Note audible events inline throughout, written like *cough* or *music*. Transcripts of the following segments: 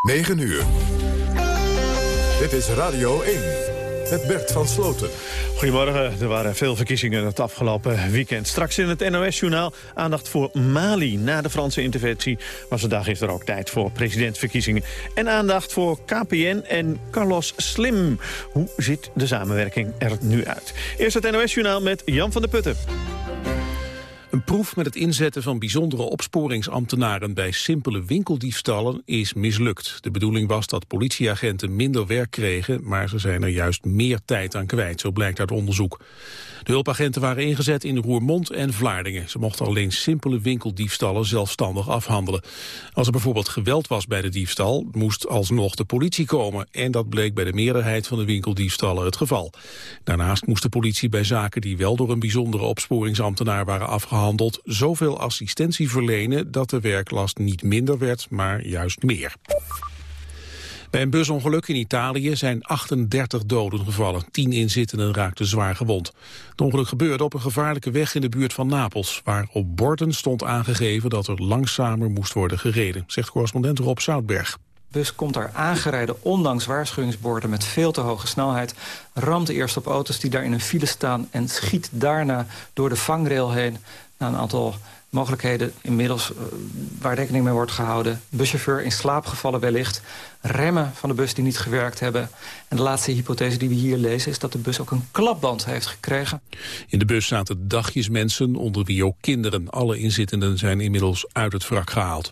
9 uur. Dit is Radio 1. Het Bert van Sloten. Goedemorgen. Er waren veel verkiezingen het afgelopen weekend. Straks in het NOS-journaal aandacht voor Mali. Na de Franse interventie was er daar gisteren ook tijd voor presidentsverkiezingen. En aandacht voor KPN en Carlos Slim. Hoe ziet de samenwerking er nu uit? Eerst het NOS-journaal met Jan van der Putten. Een proef met het inzetten van bijzondere opsporingsambtenaren bij simpele winkeldiefstallen is mislukt. De bedoeling was dat politieagenten minder werk kregen, maar ze zijn er juist meer tijd aan kwijt, zo blijkt uit onderzoek. De hulpagenten waren ingezet in Roermond en Vlaardingen. Ze mochten alleen simpele winkeldiefstallen zelfstandig afhandelen. Als er bijvoorbeeld geweld was bij de diefstal, moest alsnog de politie komen. En dat bleek bij de meerderheid van de winkeldiefstallen het geval. Daarnaast moest de politie bij zaken die wel door een bijzondere opsporingsambtenaar waren afgehandeld, zoveel assistentie verlenen dat de werklast niet minder werd, maar juist meer. Bij een busongeluk in Italië zijn 38 doden gevallen. 10 inzittenden raakten zwaar gewond. Het ongeluk gebeurde op een gevaarlijke weg in de buurt van Napels... waar op borden stond aangegeven dat er langzamer moest worden gereden... zegt correspondent Rob Zoutberg bus komt daar aangereden, ondanks waarschuwingsborden met veel te hoge snelheid. Ramt eerst op auto's die daar in een file staan en schiet daarna door de vangrail heen. Na een aantal mogelijkheden inmiddels uh, waar rekening mee wordt gehouden. Buschauffeur in slaap gevallen wellicht. Remmen van de bus die niet gewerkt hebben. En de laatste hypothese die we hier lezen... is dat de bus ook een klapband heeft gekregen. In de bus zaten dagjes mensen, onder wie ook kinderen. Alle inzittenden zijn inmiddels uit het wrak gehaald.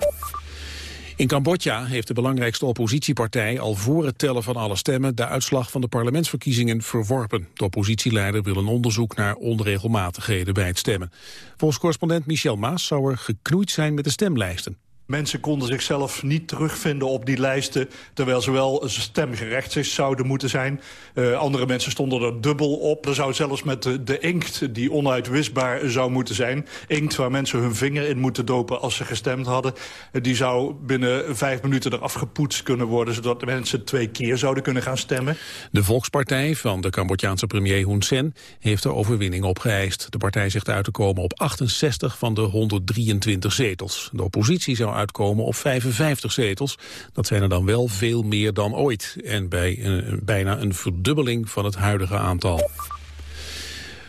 In Cambodja heeft de belangrijkste oppositiepartij al voor het tellen van alle stemmen de uitslag van de parlementsverkiezingen verworpen. De oppositieleider wil een onderzoek naar onregelmatigheden bij het stemmen. Volgens correspondent Michel Maas zou er geknoeid zijn met de stemlijsten. Mensen konden zichzelf niet terugvinden op die lijsten... terwijl ze wel stemgerechtigd zouden moeten zijn. Uh, andere mensen stonden er dubbel op. Er zou zelfs met de, inkt die onuitwisbaar zou moeten zijn... inkt waar mensen hun vinger in moeten dopen als ze gestemd hadden... Uh, die zou binnen vijf minuten eraf gepoetst kunnen worden... zodat mensen twee keer zouden kunnen gaan stemmen. De Volkspartij van de Cambodjaanse premier Hun Sen... heeft de overwinning opgeëist. De partij zegt uit te komen op 68 van de 123 zetels. De oppositie zou uitkomen op 55 zetels. Dat zijn er dan wel veel meer dan ooit. En bij een, bijna een verdubbeling van het huidige aantal.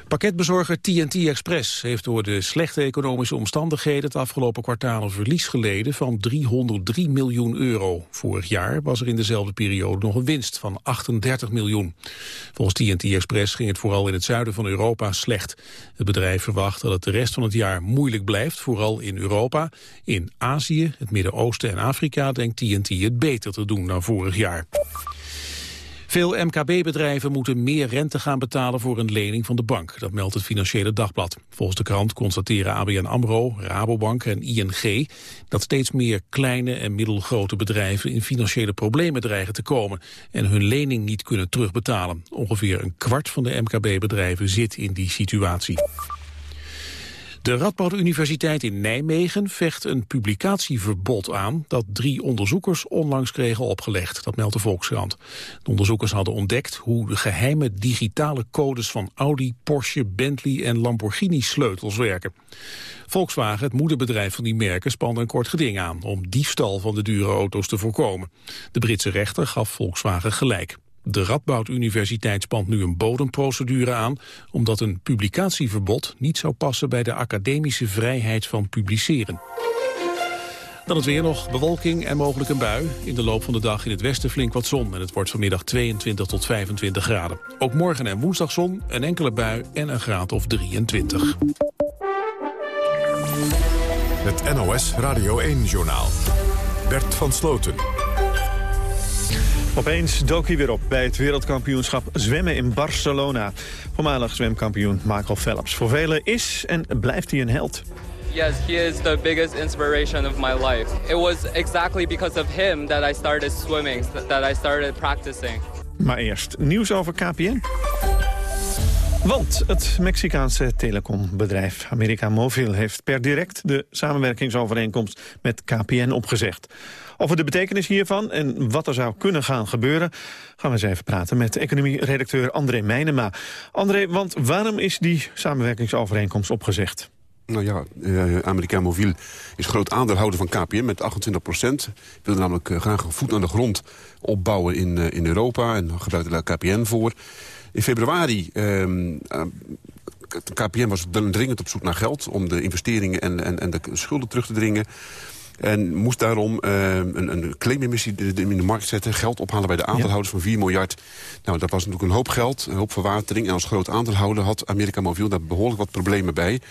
Pakketbezorger TNT Express heeft door de slechte economische omstandigheden het afgelopen kwartaal een verlies geleden van 303 miljoen euro. Vorig jaar was er in dezelfde periode nog een winst van 38 miljoen. Volgens TNT Express ging het vooral in het zuiden van Europa slecht. Het bedrijf verwacht dat het de rest van het jaar moeilijk blijft, vooral in Europa. In Azië, het Midden-Oosten en Afrika denkt TNT het beter te doen dan vorig jaar. Veel MKB-bedrijven moeten meer rente gaan betalen voor een lening van de bank. Dat meldt het Financiële Dagblad. Volgens de krant constateren ABN AMRO, Rabobank en ING... dat steeds meer kleine en middelgrote bedrijven in financiële problemen dreigen te komen... en hun lening niet kunnen terugbetalen. Ongeveer een kwart van de MKB-bedrijven zit in die situatie. De Radboud Universiteit in Nijmegen vecht een publicatieverbod aan dat drie onderzoekers onlangs kregen opgelegd. Dat meldt de Volkskrant. De onderzoekers hadden ontdekt hoe de geheime digitale codes van Audi, Porsche, Bentley en Lamborghini sleutels werken. Volkswagen, het moederbedrijf van die merken, spande een kort geding aan om diefstal van de dure auto's te voorkomen. De Britse rechter gaf Volkswagen gelijk. De Radboud Universiteit spant nu een bodemprocedure aan... omdat een publicatieverbod niet zou passen bij de academische vrijheid van publiceren. Dan het weer nog, bewolking en mogelijk een bui. In de loop van de dag in het westen flink wat zon... en het wordt vanmiddag 22 tot 25 graden. Ook morgen en woensdag zon, een enkele bui en een graad of 23. Het NOS Radio 1-journaal. Bert van Sloten. Opeens dook hij weer op bij het wereldkampioenschap zwemmen in Barcelona. Voormalig zwemkampioen Michael Phelps. Voor velen is en blijft hij een held. Yes, he is the biggest inspiration of my life. It was exactly because of him that I started swimming, that I started practicing. Maar eerst nieuws over KPN. Want het Mexicaanse telecombedrijf America Mobil heeft per direct de samenwerkingsovereenkomst met KPN opgezegd. Over de betekenis hiervan en wat er zou kunnen gaan gebeuren... gaan we eens even praten met economie-redacteur André Meijnema. André, want waarom is die samenwerkingsovereenkomst opgezegd? Nou ja, uh, Amerikaan Mobiel is groot aandeelhouder van KPN met 28 procent. Wilde namelijk uh, graag een voet aan de grond opbouwen in, uh, in Europa. En gebruikte daar KPN voor. In februari... Uh, KPN was dringend op zoek naar geld om de investeringen en, en, en de schulden terug te dringen. En moest daarom uh, een, een claimemissie in de markt zetten. Geld ophalen bij de aandeelhouders van 4 miljard. Nou, dat was natuurlijk een hoop geld, een hoop verwatering. En als groot aandeelhouder had Amerika Mobiel daar behoorlijk wat problemen bij.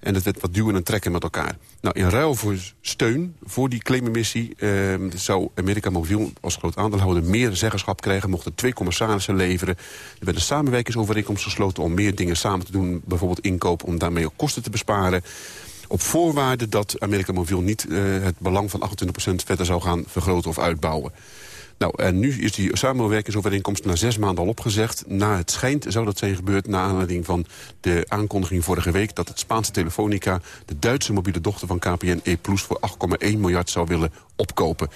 En het werd wat duwen en trekken met elkaar. Nou, in ruil voor steun voor die claimemissie... Uh, zou Amerika Mobiel als groot aandeelhouder meer zeggenschap krijgen... mochten twee commissarissen leveren. Er werd een samenwerkingsovereenkomst gesloten om meer dingen samen te doen. Bijvoorbeeld inkoop om daarmee ook kosten te besparen op voorwaarde dat Amerika Mobiel niet uh, het belang van 28% verder zou gaan vergroten of uitbouwen. Nou, en nu is die samenwerkingsovereenkomst na zes maanden al opgezegd. Na het schijnt zou dat zijn gebeurd na aanleiding van de aankondiging vorige week... dat het Spaanse Telefonica, de Duitse mobiele dochter van KPN E+, voor 8,1 miljard zou willen opkopen.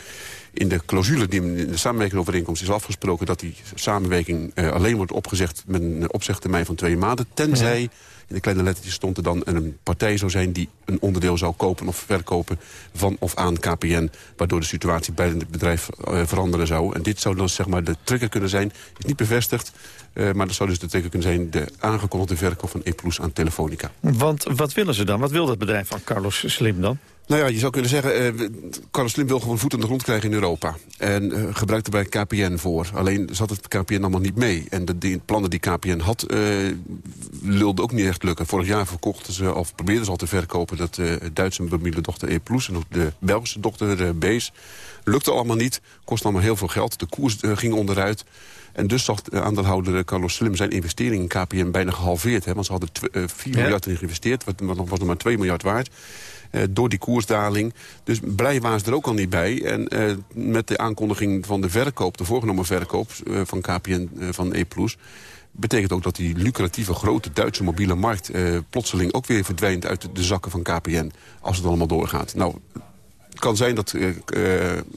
In de clausule die in de samenwerkingsovereenkomst is afgesproken... dat die samenwerking uh, alleen wordt opgezegd met een opzegtermijn van twee maanden... tenzij... in de kleine lettertjes stond er dan een partij zou zijn... die een onderdeel zou kopen of verkopen van of aan KPN... waardoor de situatie bij het bedrijf uh, veranderen zou. En dit zou dan zeg maar de trigger kunnen zijn. Is niet bevestigd, uh, maar dat zou dus de trigger kunnen zijn... de aangekondigde verkoop van E Plus aan Telefonica. Want wat willen ze dan? Wat wil dat bedrijf van Carlos Slim dan? Nou ja, je zou kunnen zeggen, uh, Carlos Slim wil gewoon voet aan de grond krijgen in Europa. En uh, gebruikte bij KPN voor. Alleen zat het KPN allemaal niet mee. En de, plannen die KPN had, uh, lulden ook niet echt lukken. Vorig jaar verkochten ze, of probeerden ze al te verkopen... dat uh, Duitse mobiele dochter E+, en ook de Belgische dochter uh, Base. Lukte allemaal niet, kostte allemaal heel veel geld. De koers ging onderuit. En dus zag de aandeelhouder Carlos Slim zijn investering in KPN bijna gehalveerd. Hè, want ze hadden 4 miljard in geïnvesteerd, wat, wat was nog maar 2 miljard waard. Uh, door die koersdaling. Dus blij waren ze er ook al niet bij. En uh, met de aankondiging van de verkoop, de voorgenomen verkoop uh, van KPN van E+, betekent ook dat die lucratieve grote Duitse mobiele markt... plotseling ook weer verdwijnt uit de zakken van KPN, als het allemaal doorgaat. Nou, het kan zijn dat uh,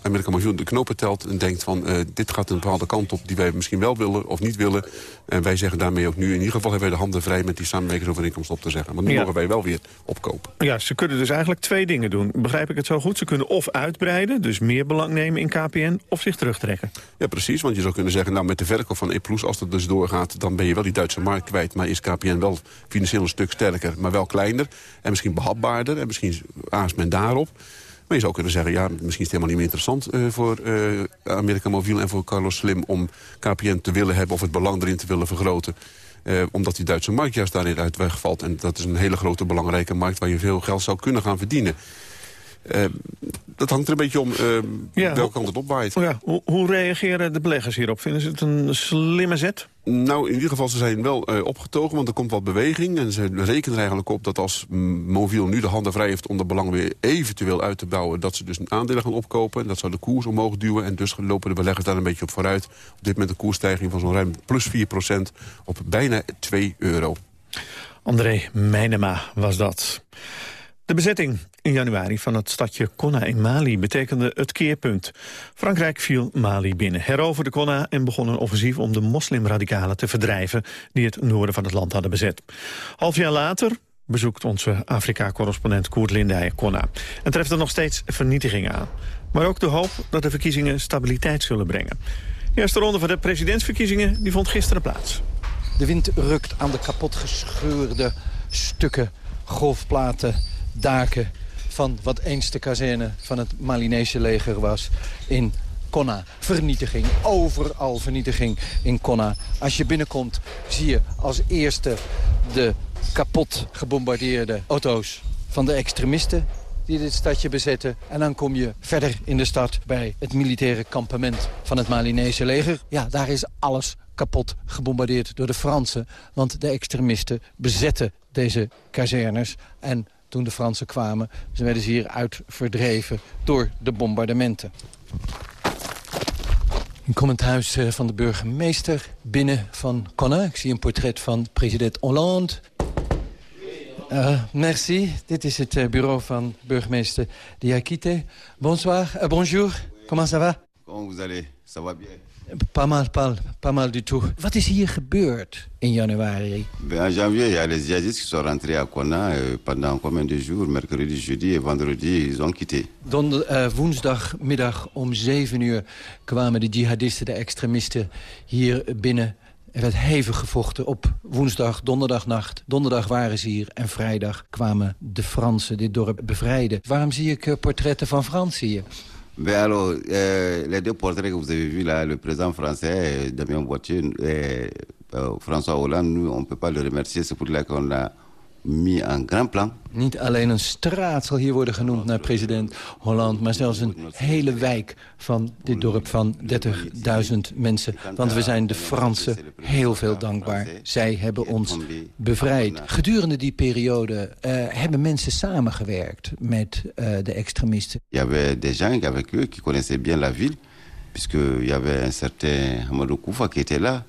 Amerika Miljoen de knopen telt en denkt van... Uh, dit gaat een bepaalde kant op die wij misschien wel willen of niet willen. En wij zeggen daarmee ook nu... in ieder geval hebben wij de handen vrij met die samenwerkingsovereenkomst op te zeggen. Want nu ja. mogen wij wel weer opkopen. Ja, ze kunnen dus eigenlijk twee dingen doen. Begrijp ik het zo goed? Ze kunnen of uitbreiden, dus meer belang nemen in KPN... of zich terugtrekken. Ja, precies. Want je zou kunnen zeggen, nou met de verkoop van E+, als het dus doorgaat... dan ben je wel die Duitse markt kwijt. Maar is KPN wel financieel een stuk sterker, maar wel kleiner. En misschien behapbaarder. En misschien aast men daarop. Maar je zou kunnen zeggen, ja, misschien is het helemaal niet meer interessant... Uh, voor uh, Amerika Mobiel en voor Carlos Slim om KPN te willen hebben... of het belang erin te willen vergroten. Uh, omdat die Duitse markt juist daarin uit wegvalt. En dat is een hele grote belangrijke markt... waar je veel geld zou kunnen gaan verdienen. Uh, dat hangt er een beetje om uh, ja, welke kant het opwaait. Ja, hoe, hoe, reageren de beleggers hierop? Vinden ze het een slimme zet? Nou, in ieder geval, ze zijn wel uh, opgetogen, want er komt wat beweging. En ze rekenen er eigenlijk op dat als Moviel nu de handen vrij heeft... om de belang weer eventueel uit te bouwen... dat ze dus aandelen gaan opkopen. En dat zou de koers omhoog duwen. En dus lopen de beleggers daar een beetje op vooruit. Op dit moment een koersstijging van zo'n ruim plus 4% op bijna 2 euro. André Meijnema was dat. De bezetting in januari van het stadje Konna in Mali betekende het keerpunt. Frankrijk viel Mali binnen, heroverde Konna en begon een offensief om de moslimradicalen te verdrijven die het noorden van het land hadden bezet. Half jaar later bezoekt onze Afrika-correspondent Koert Lindeijer Konna en treft er nog steeds vernietigingen aan. Maar ook de hoop dat de verkiezingen stabiliteit zullen brengen. De eerste ronde van de presidentsverkiezingen die vond gisteren plaats. De wind rukt aan de kapotgescheurde stukken golfplaten daken van wat eens de kazerne van het Malinese leger was in Konna. Vernietiging, overal vernietiging in Konna. Als je binnenkomt zie je als eerste de kapot gebombardeerde auto's van de extremisten die dit stadje bezetten. En dan kom je verder in de stad bij het militaire kampement van het Malinese leger. Ja, daar is alles kapot gebombardeerd door de Fransen. Want de extremisten bezetten deze kazernes en toen de Fransen kwamen. Ze werden ze hier uit verdreven door de bombardementen. Ik kom het huis eh, van de burgemeester binnen van Conna. Ik zie een portret van president Hollande. Uh, merci. Dit is het uh, bureau van burgemeester Diakite. Bonsoir, uh, bonjour. Comment ça va? Comment vous allez? Ça va bien. Pas mal, pas, pas mal du tout. Wat is hier gebeurd in januari? En janvier, il y a les djihadistes qui sont rentrés à Kona euh, pendant combien de jours Mercredi, jeudi et vendredi, ils ont quitté. Donder, uh, woensdagmiddag om 7 uur kwamen de jihadisten, de extremisten, hier binnen. Er werd hevig gevochten op woensdag, donderdagnacht. Donderdag waren ze hier en vrijdag kwamen de Fransen dit dorp bevrijden. Waarom zie ik uh, portretten van Frans hier? Ben alors, euh, les deux portraits que vous avez vus là, le président français, Damien Boitier, et euh, François Hollande, nous, on ne peut pas le remercier. C'est pour là qu'on a mis grand plan. Niet alleen een straat zal hier worden genoemd naar president Hollande... maar zelfs een hele wijk van dit dorp van 30.000 mensen. Want we zijn de Fransen heel veel dankbaar. Zij hebben ons bevrijd. Gedurende die periode uh, hebben mensen samengewerkt met uh, de extremisten. Il y avait des gens avec eux qui connaissaient bien la ville... puisqu'il y avait un certain Hamadou Koufa qui était là...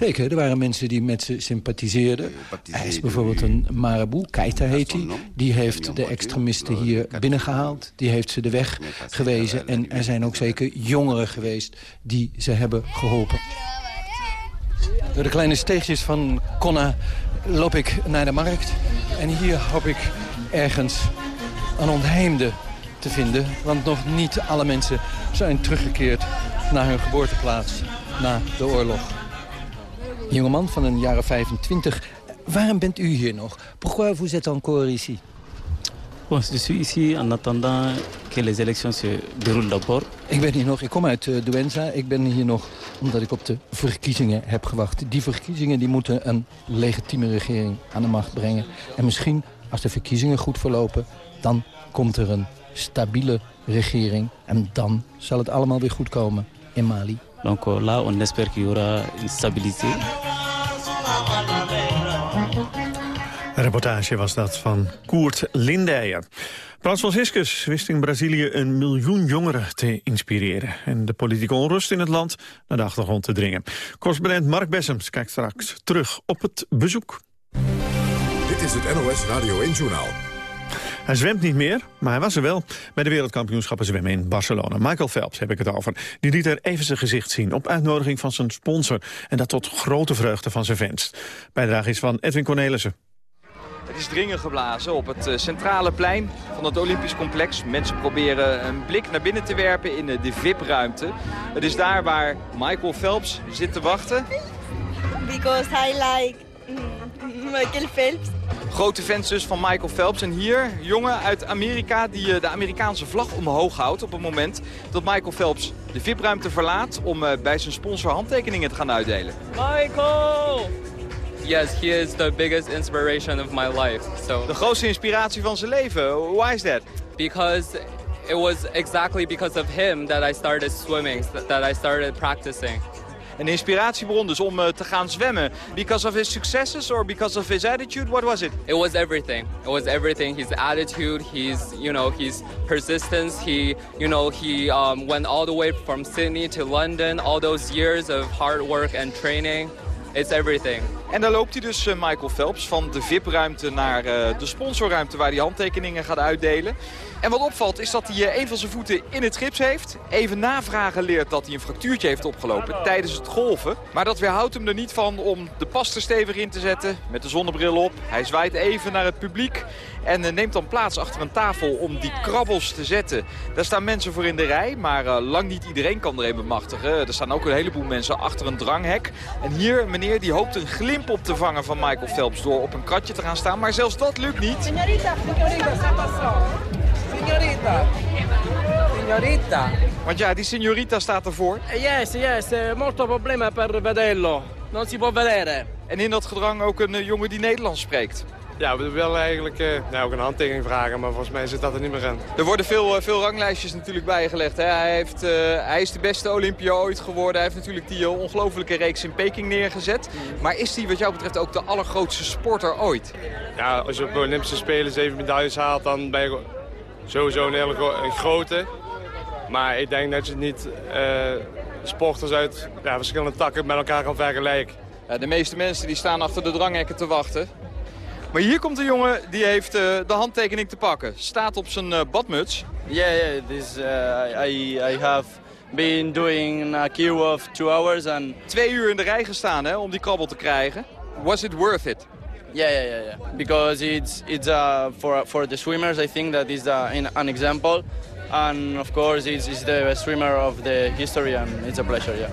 Zeker, er waren mensen die met ze sympathiseerden. Hij is bijvoorbeeld een marabout, Keita heet hij. Die heeft de extremisten hier binnengehaald. Die heeft ze de weg gewezen. En er zijn ook zeker jongeren geweest die ze hebben geholpen. Door de kleine steegjes van Konna loop ik naar de markt. En hier hoop ik ergens een ontheemde te vinden. Want nog niet alle mensen zijn teruggekeerd naar hun geboorteplaats na de oorlog. Jongeman van een jaren 25. Waarom bent u hier nog? Pourquoi vous êtes encore ici? Bon, je suis ici en attendant que les élections se déroulent d'abord. Ik ben hier nog, ik kom uit uh, Douenza. Ik ben hier nog omdat ik op de verkiezingen heb gewacht. Die verkiezingen die moeten een legitieme regering aan de macht brengen. En misschien, als de verkiezingen goed verlopen... dan komt er een stabiele regering. En dan zal het allemaal weer goed komen in Mali. Donc là, on espère qu'il y aura une stabilité. Een reportage was dat van Koert Lindijer. Frans Franciscus wist in Brazilië een miljoen jongeren te inspireren... en de politieke onrust in het land naar de achtergrond te dringen. Correspondent Mark Bessems kijkt straks terug op het bezoek. Dit is het NOS Radio 1-journaal. Hij zwemt niet meer, maar hij was er wel bij de wereldkampioenschappen zwemmen in Barcelona. Michael Phelps heb ik het over. Die liet er even zijn gezicht zien op uitnodiging van zijn sponsor. En dat tot grote vreugde van zijn fans. Bijdrage is van Edwin Cornelissen. Het is dringend geblazen op het centrale plein van het Olympisch complex. Mensen proberen een blik naar binnen te werpen in de VIP-ruimte. Het is daar waar Michael Phelps zit te wachten. Because I like Michael Phelps. Grote fans dus van Michael Phelps. En hier, jongen uit Amerika die de Amerikaanse vlag omhoog houdt... op het moment dat Michael Phelps de VIP-ruimte verlaat... om bij zijn sponsor handtekeningen te gaan uitdelen. Michael! Yes, he is the biggest inspiration of my life. So. De grootste inspiratie van zijn leven. Why is that? Because it was exactly because of him that I started swimming, that I started practicing. Een inspiratiebron dus om uh, te gaan zwemmen. Because of his successes or because of his attitude? What was it? It was everything. It was everything. His attitude, his, you know, his persistence. He, you know, he um, went all the way from Sydney to London. All those years of hard work and training. It's everything. En daar loopt hij dus, uh, Michael Phelps, van de VIP-ruimte naar uh, de sponsorruimte waar hij handtekeningen gaat uitdelen. En wat opvalt is dat hij uh, een van zijn voeten in het gips heeft. Even navragen leert dat hij een fractuurtje heeft opgelopen tijdens het golven. Maar dat weerhoudt hem er niet van om de pas er stevig in te zetten met de zonnebril op. Hij zwaait even naar het publiek en neemt dan plaats achter een tafel om die krabbels te zetten. Daar staan mensen voor in de rij, maar lang niet iedereen kan er een bemachtigen. Er staan ook een heleboel mensen achter een dranghek. En hier, meneer, die hoopt een glimp op te vangen van Michael Phelps door op een kratje te gaan staan. Maar zelfs dat lukt niet. Signorita, signorita, signorita. Signorita. Want ja, die signorita staat ervoor. Yes, yes, molto problema per vederlo. Non si può vedere. En in dat gedrang ook een jongen die Nederlands spreekt. Ja, we willen eigenlijk uh, nou, ook een handtekening vragen, maar volgens mij zit dat er niet meer in. Er worden veel, uh, veel ranglijstjes natuurlijk bijgelegd. Hè? Hij, heeft, uh, hij is de beste Olympia ooit geworden. Hij heeft natuurlijk die ongelofelijke reeks in Peking neergezet. Maar is hij wat jou betreft ook de allergrootste sporter ooit? Ja, als je op de Olympische Spelen zeven medailles haalt, dan ben je sowieso een hele gro een grote. Maar ik denk dat je niet sporters uit ja, verschillende takken met elkaar kan vergelijken. De meeste mensen die staan achter de dranghekken te wachten. Maar hier komt een jongen die heeft uh, de handtekening te pakken. Staat op zijn uh, badmuts. Yeah, yeah. This uh, I I have been doing a queue of two hours and Twee uur in de rij gestaan hè, om die krabbel te krijgen. Was it worth it? yeah, yeah, yeah, yeah. Because it's it's uh, for for the swimmers. I think that is uh, in, an example, and of course it's, it's the swimmer of the history, and it's a pleasure. Yeah.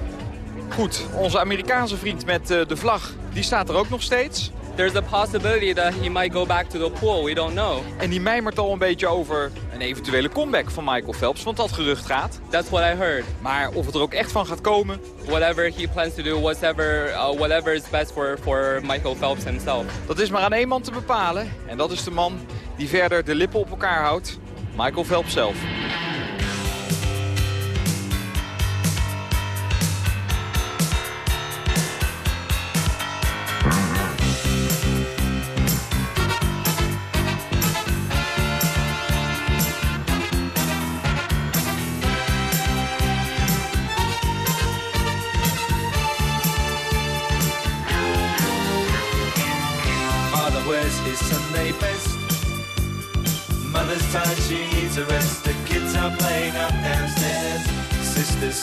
Goed, onze Amerikaanse vriend met eh, de vlag, die staat er ook nog steeds. There's a possibility that he might go back to the pool. We don't know. En die mijmert al een beetje over een eventuele comeback van Michael Phelps, want dat gerucht gaat. That's what I heard. Maar of het er ook echt van gaat komen... Whatever he plans to do, whatever, uh, whatever is best for, for Michael Phelps himself. Dat is maar aan één man te bepalen. En dat is de man die verder de lippen op elkaar houdt. Michael Phelps zelf.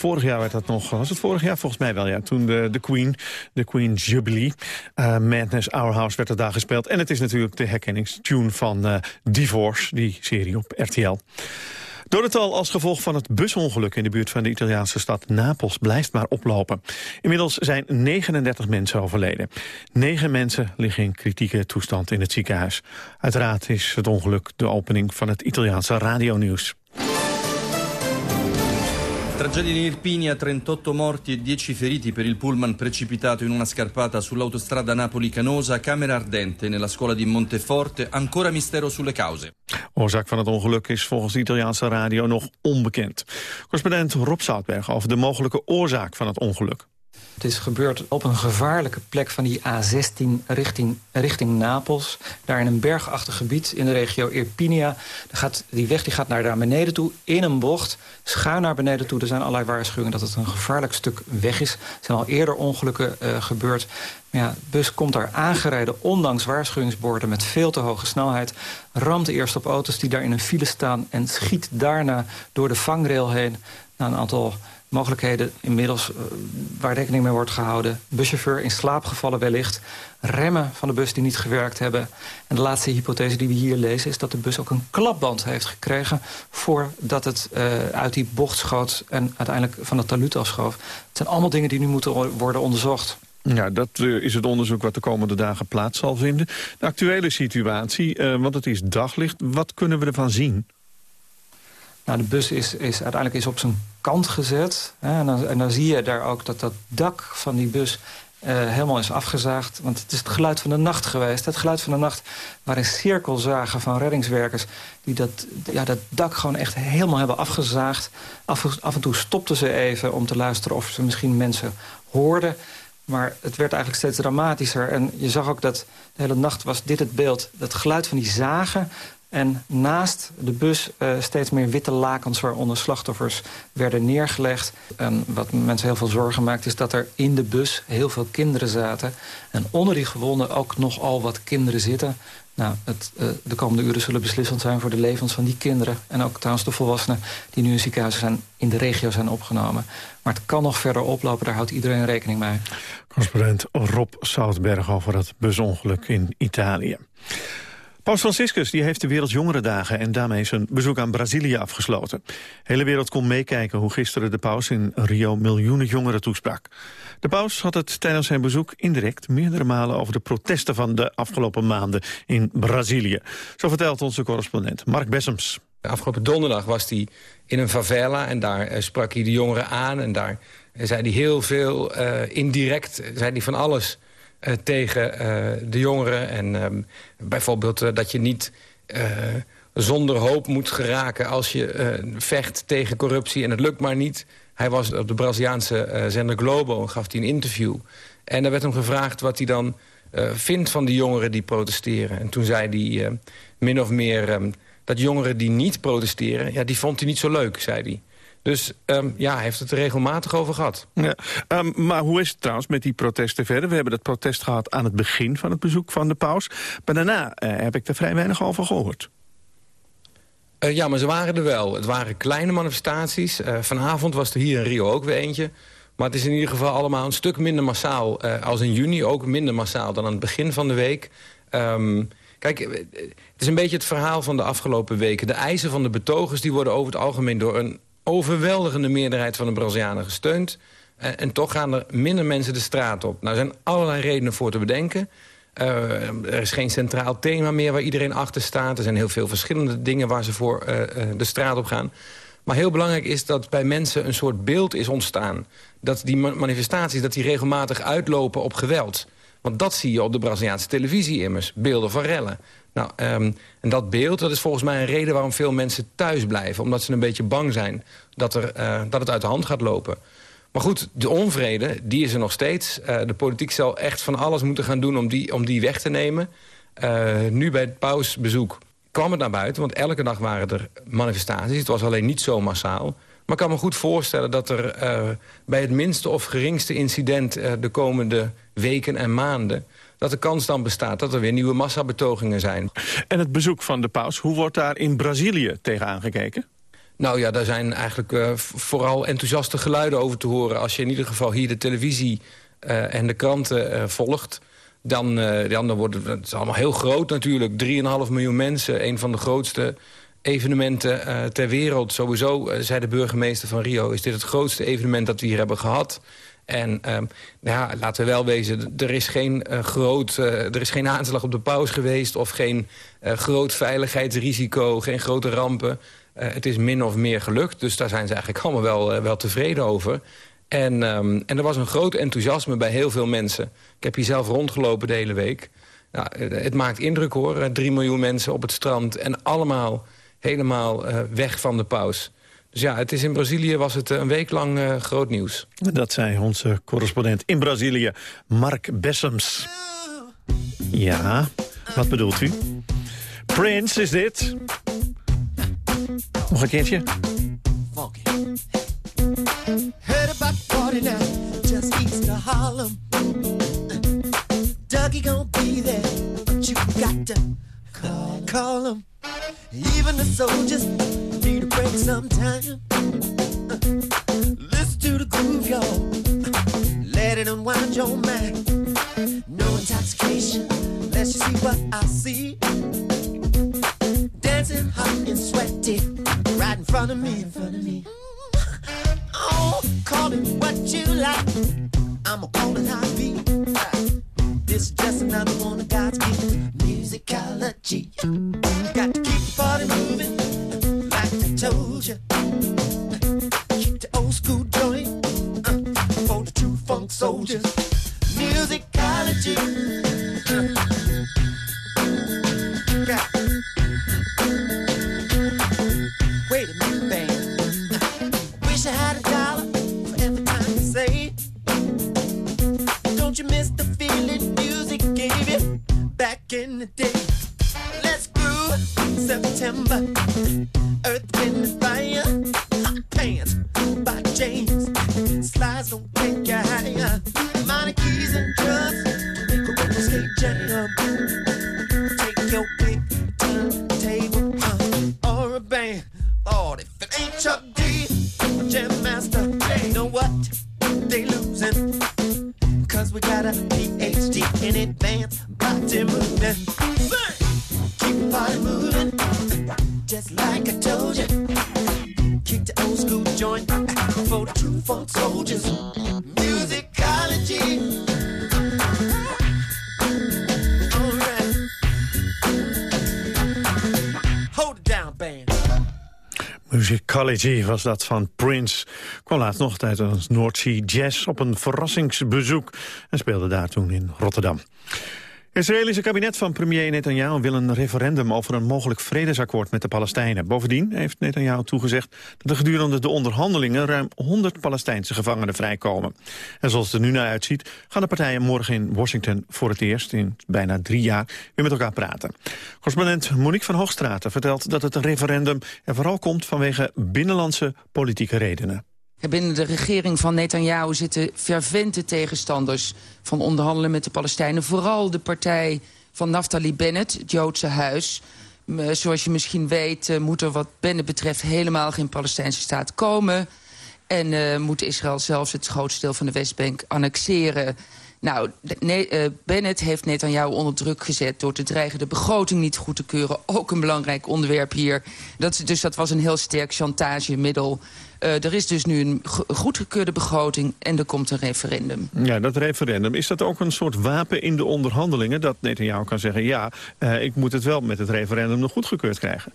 Vorig jaar werd dat nog, was het vorig jaar? Volgens mij wel, ja. Toen de, de Queen, de Queen Jubilee. eh, Madness, Our House werd er daar gespeeld. En het is natuurlijk de herkenningstune van eh, Divorce, die serie op RTL. Dodental als gevolg van het busongeluk in de buurt van de Italiaanse stad Napels blijft maar oplopen. Inmiddels zijn 39 mensen overleden. Negen mensen liggen in kritieke toestand in het ziekenhuis. Uiteraard is het ongeluk de opening van het Italiaanse radionieuws. Tragedia in Irpinia, 38 morti e 10 feriti per il pullman precipitato in una scarpata sull'autostrada Napoli-Canosa, camera ardente nella scuola di Monteforte, ancora mistero sulle cause. Oorzaak van het ongeluk is volgens Italiaanse radio nog onbekend. Correspondent Rob Zoutberg over de mogelijke oorzaak van het ongeluk. Het is gebeurd op een gevaarlijke plek van die A16 richting, richting Napels. Daar in een bergachtig gebied in de regio Irpinia. Gaat, die weg die gaat naar daar beneden toe in een bocht. Schuin naar beneden toe. Er zijn allerlei waarschuwingen dat het een gevaarlijk stuk weg is. Er zijn al eerder ongelukken eh, gebeurd. Maar ja, de bus komt daar aangereden, ondanks waarschuwingsborden... met veel te hoge snelheid, ramt eerst op auto's die daar in een file staan... en schiet daarna door de vangrail heen naar een aantal mogelijkheden inmiddels uh, waar rekening mee wordt gehouden. Buschauffeur in slaap gevallen wellicht. Remmen van de bus die niet gewerkt hebben. En de laatste hypothese die we hier lezen... is dat de bus ook een klapband heeft gekregen... voordat het uh, uit die bocht schoot en uiteindelijk van het talud afschoof. Het zijn allemaal dingen die nu moeten worden onderzocht. Ja, dat uh, is het onderzoek wat de komende dagen plaats zal vinden. De actuele situatie, want het is daglicht. Wat kunnen we ervan zien? Nou, de bus is, is uiteindelijk is op zijn kant gezet. Hè, en, dan, en, dan, zie je daar ook dat dat dak van die bus uh, helemaal is afgezaagd. Want het is het geluid van de nacht geweest. Het geluid van de nacht waarin cirkelzagen van reddingswerkers... die dat, ja, dat dak gewoon echt helemaal hebben afgezaagd. Af, af en toe stopten ze even om te luisteren of ze misschien mensen hoorden... Maar het werd eigenlijk steeds dramatischer. En je zag ook dat de hele nacht was dit het beeld. Dat geluid van die zagen en naast de bus uh, steeds meer witte lakens waaronder slachtoffers werden neergelegd. En wat mensen heel veel zorgen maakt is dat er in de bus heel veel kinderen zaten. En onder die gewonden ook nogal wat kinderen zitten. Nou, het, uh, de komende uren zullen beslissend zijn voor de levens van die kinderen. En ook trouwens de volwassenen die nu in ziekenhuizen zijn, in de regio zijn opgenomen. Maar het kan nog verder oplopen, daar houdt iedereen rekening mee. Correspondent Rob Zoutberg over het busongeluk in Italië. Paus Franciscus die heeft de Wereldjongerendagen en daarmee zijn bezoek aan Brazilië afgesloten. De hele wereld kon meekijken hoe gisteren de paus in Rio miljoenen jongeren toesprak. De paus had het tijdens zijn bezoek indirect meerdere malen over de protesten van de afgelopen maanden in Brazilië. Zo vertelt onze correspondent Mark Bessems. Afgelopen donderdag was hij in een favela en daar eh, sprak hij de jongeren aan en daar zei hij heel veel uh, indirect, zei hij van alles tegen uh, de jongeren. En um, bijvoorbeeld uh, dat je niet zonder hoop moet geraken... als je vecht tegen corruptie en het lukt maar niet. Hij was op de Braziliaanse zender Globo en gaf hij een interview. En er werd hem gevraagd wat hij dan vindt van die jongeren die protesteren. En toen zei hij min of meer... Um, dat jongeren die niet protesteren, ja, die vond hij niet zo leuk, zei hij. Dus um, ja, hij heeft het er regelmatig over gehad. Ja, um, maar hoe is het trouwens met die protesten verder? We hebben het protest gehad aan het begin van het bezoek van de paus. Maar daarna uh, heb ik er vrij weinig over gehoord. Uh, ja, maar ze waren er wel. Het waren kleine manifestaties. Uh, vanavond was er hier in Rio ook weer eentje. Maar het is in ieder geval allemaal een stuk minder massaal als in juni. Ook minder massaal dan aan het begin van de week. Um, Kijk, het is een beetje het verhaal van de afgelopen weken. De eisen van de betogers die worden over het algemeen door een overweldigende meerderheid van de Brazilianen gesteund. En, en, toch gaan er minder mensen de straat op. Nou, er zijn allerlei redenen voor te bedenken. Uh, er is geen centraal thema meer waar iedereen achter staat. Er zijn heel veel verschillende dingen waar ze voor uh, de straat op gaan. Maar heel belangrijk is dat bij mensen een soort beeld is ontstaan. Dat die manifestaties dat die regelmatig uitlopen op geweld. Want dat zie je op de Braziliaanse televisie immers. Beelden van rellen. Nou, um, en dat beeld dat is volgens mij een reden waarom veel mensen thuis blijven. Omdat ze een beetje bang zijn dat, er, uh, dat het uit de hand gaat lopen. Maar goed, de onvrede, die is er nog steeds. Uh, de politiek zal echt van alles moeten gaan doen om die, om die weg te nemen. Uh, nu bij het pausbezoek kwam het naar buiten, want elke dag waren er manifestaties. Het was alleen niet zo massaal. Maar ik kan me goed voorstellen dat er bij het minste of geringste incident... de komende weken en maanden dat de kans dan bestaat dat er weer nieuwe massabetogingen zijn. En het bezoek van de paus, hoe wordt daar in Brazilië tegen aangekeken? Nou ja, daar zijn eigenlijk uh, vooral enthousiaste geluiden over te horen... als je in ieder geval hier de televisie uh, en de kranten uh, volgt. Dan, dan wordt het, het is allemaal heel groot natuurlijk. 3,5 miljoen mensen, een van de grootste evenementen ter wereld. Sowieso, zei de burgemeester van Rio... is dit het grootste evenement dat we hier hebben gehad... En um, ja, laten we wel wezen, er is geen, uh, groot, er is geen aanslag op de paus geweest... of geen groot veiligheidsrisico, geen grote rampen. het is min of meer gelukt, dus daar zijn ze eigenlijk allemaal wel, wel tevreden over. En, um, en er was een groot enthousiasme bij heel veel mensen. Ik heb hier zelf rondgelopen de hele week. Nou, het maakt indruk hoor, drie miljoen mensen op het strand... en allemaal helemaal weg van de paus. Dus ja, het is in Brazilië was het eh, een week lang uh, groot nieuws. Dat zei onze correspondent in Brazilië, Mark Bessems. Ja, wat bedoelt u? Prince is dit. Nog een keertje. Heard about party now, just east of Harlem. Dougie gonna be there, but you got to call, call him. Even the soldiers need a break sometime. Listen to the groove, y'all. Let it unwind your mind. No intoxication, let's just see what I see. Dancing hot and sweaty, right in front of me. In front of me. Oh, call it what you like. I'ma call it how it soldiers. Musicology. Alright. Hold it down, band. Musicology was dat van Prince. Kwam laatst nog tijdens North Sea Jazz op een verrassingsbezoek... en speelde daar toen in Rotterdam. Het Israëlische kabinet van premier Netanyahu wil een referendum over een mogelijk vredesakkoord met de Palestijnen. Bovendien heeft Netanyahu toegezegd dat er gedurende de onderhandelingen ruim 100 Palestijnse gevangenen vrijkomen. En zoals het er nu naar uitziet gaan de partijen morgen in Washington voor het eerst in bijna drie jaar weer met elkaar praten. Correspondent Monique van Hoogstraten vertelt dat het referendum er vooral komt vanwege binnenlandse politieke redenen. Binnen de regering van Netanyahu zitten fervente tegenstanders van onderhandelen met de Palestijnen. Vooral de partij van Naftali Bennett, het Joodse Huis. M, Zoals je misschien weet eh, moet er wat Bennett betreft helemaal geen Palestijnse staat komen. En eh, moet Israël zelfs het grootste deel van de Westbank annexeren. Nou, de- ne eh, Bennett heeft Netanyahu onder druk gezet... door te dreigen de begroting niet goed te keuren. Ook een belangrijk onderwerp hier. Dat, dus dat was een heel sterk chantagemiddel. Eh, er is dus nu een go- goedgekeurde begroting en er komt een referendum. Ja, dat referendum, is dat ook een soort wapen in de onderhandelingen... dat Netanyahu kan zeggen, ja, eh, ik moet het wel met het referendum nog goedgekeurd krijgen?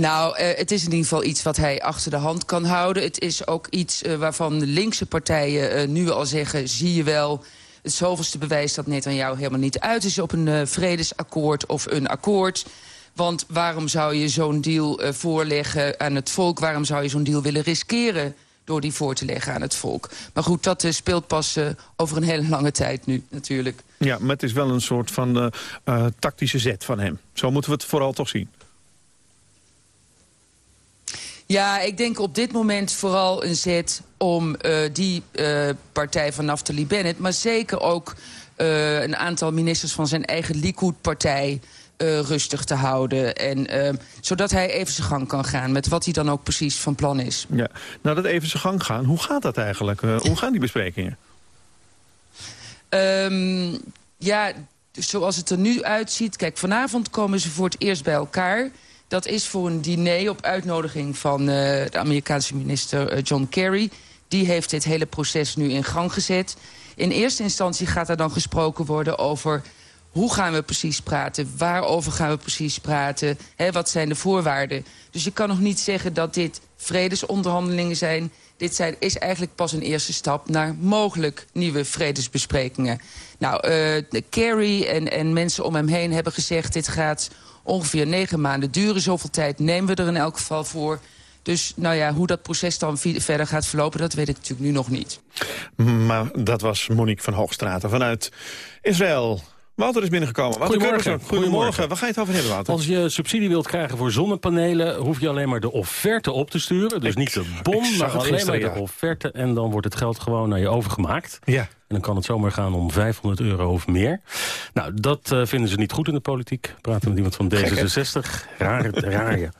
Nou, eh, het is in ieder geval iets wat hij achter de hand kan houden. Het is ook iets eh, waarvan de linkse partijen eh, nu al zeggen... zie je wel, het zoveelste bewijs dat Netanyahu helemaal niet uit is... op een vredesakkoord of een akkoord... Want waarom zou je zo'n deal voorleggen aan het volk? Waarom zou je zo'n deal willen riskeren door die voor te leggen aan het volk? Maar goed, dat speelt pas over een hele lange tijd nu natuurlijk. Ja, maar het is wel een soort van tactische zet van hem. Zo moeten we het vooral toch zien. Ja, ik denk op dit moment vooral een zet om eh, die eh, partij van Naftali Bennett... maar zeker ook eh, een aantal ministers van zijn eigen Likud-partij... rustig te houden. En, eh, zodat hij even zijn gang kan gaan met wat hij dan ook precies van plan is. Ja. Nou, dat even zijn gang gaan. Hoe gaat dat eigenlijk? Hoe gaan die besprekingen? Ehm, ja, zoals het er nu uitziet... Kijk, vanavond komen ze voor het eerst bij elkaar. Dat is voor een diner op uitnodiging van eh, de Amerikaanse minister eh, John Kerry. Die heeft dit hele proces nu in gang gezet. In eerste instantie gaat er dan gesproken worden over... hoe gaan we precies praten, waarover gaan we precies praten... Hè, wat zijn de voorwaarden. Dus je kan nog niet zeggen dat dit vredesonderhandelingen zijn... Dit zijn, is eigenlijk pas een eerste stap naar mogelijk nieuwe vredesbesprekingen. Nou, eh, Kerry en, en mensen om hem heen hebben gezegd... dit gaat ongeveer negen maanden duren. Zoveel tijd nemen we er in elk geval voor. Dus nou ja, hoe dat proces dan verder gaat verlopen... dat weet ik natuurlijk nu nog niet. Maar dat was Monique van Hoogstraten vanuit Israël. Wouter is binnengekomen. Wouter Goedemorgen. Goedemorgen. Goedemorgen. Waar ga je het over hebben, Wouter? Als je subsidie wilt krijgen voor zonnepanelen... hoef je alleen maar de offerte op te sturen. Dus niet de zag maar alleen gisteren, maar de offerte. En dan wordt het geld gewoon naar je overgemaakt. Ja. En dan kan het zomaar gaan om 500 euro of meer. Nou, dat eh, vinden ze niet goed in de politiek. Praten met iemand van Gek, hè? D66. Raar, *laughs* raar ja.